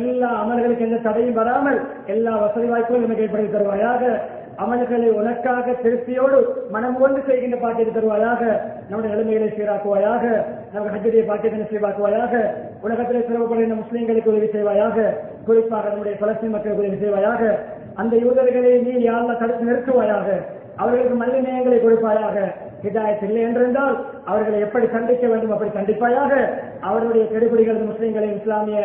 எல்லா அமல்களுக்கு எந்த தடையும் வராமல் எல்லா வசதி வாய்ப்புகளும் நமக்கு ஏற்படுத்தி தருவாயாக. அமல்களை உனக்காக திருப்தியோடு மனம் கொண்டு செய்கின்ற பாட்டியை தருவாயாக நம்முடைய நிலைமைகளை சீராக்குவாயாக நமக்கு ஹஜ்ஜுடைய பாக்கியத்தினை சீராக்குவாயாக உலகத்தில் சிறப்புப்படுகின்ற முஸ்லீம்களுக்கு உதவி செய்வாயாக குறிப்பாக நம்முடைய பலஸ்தீன் மக்களுக்கு உதவி செய்வாயாக அந்த யூதர்களை நீ யாரில் தடுத்து நிறுத்துவாயாக அவர்களுக்கு நல்ல நேயங்களை கொடுப்பாயாக. ஹிதாயத் இல்லை என்றிருந்தால் அவர்களை எப்படி கண்டிக்க வேண்டும் அப்படி கண்டிப்பாயாக அவருடைய கெடுபிடிகள் முஸ்லீம்களை இஸ்லாமிய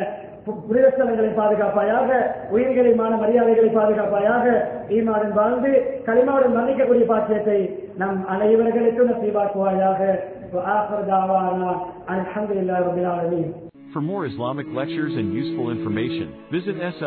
புரிதஸ்தலங்களை பாதுகாப்பாயாக உயிர்களை மான மரியாதைகளை பாதுகாப்பாயாக ஈமாடன் வாழ்ந்து களிமாவுடன் மன்னிக்கக்கூடிய பாக்கியத்தை நம் அனைவர்களுக்கும் நசீபாக்குவாயாக அலமதுல்லா ரபில் ஆலமீன் For more Islamic lectures and useful information, visit SL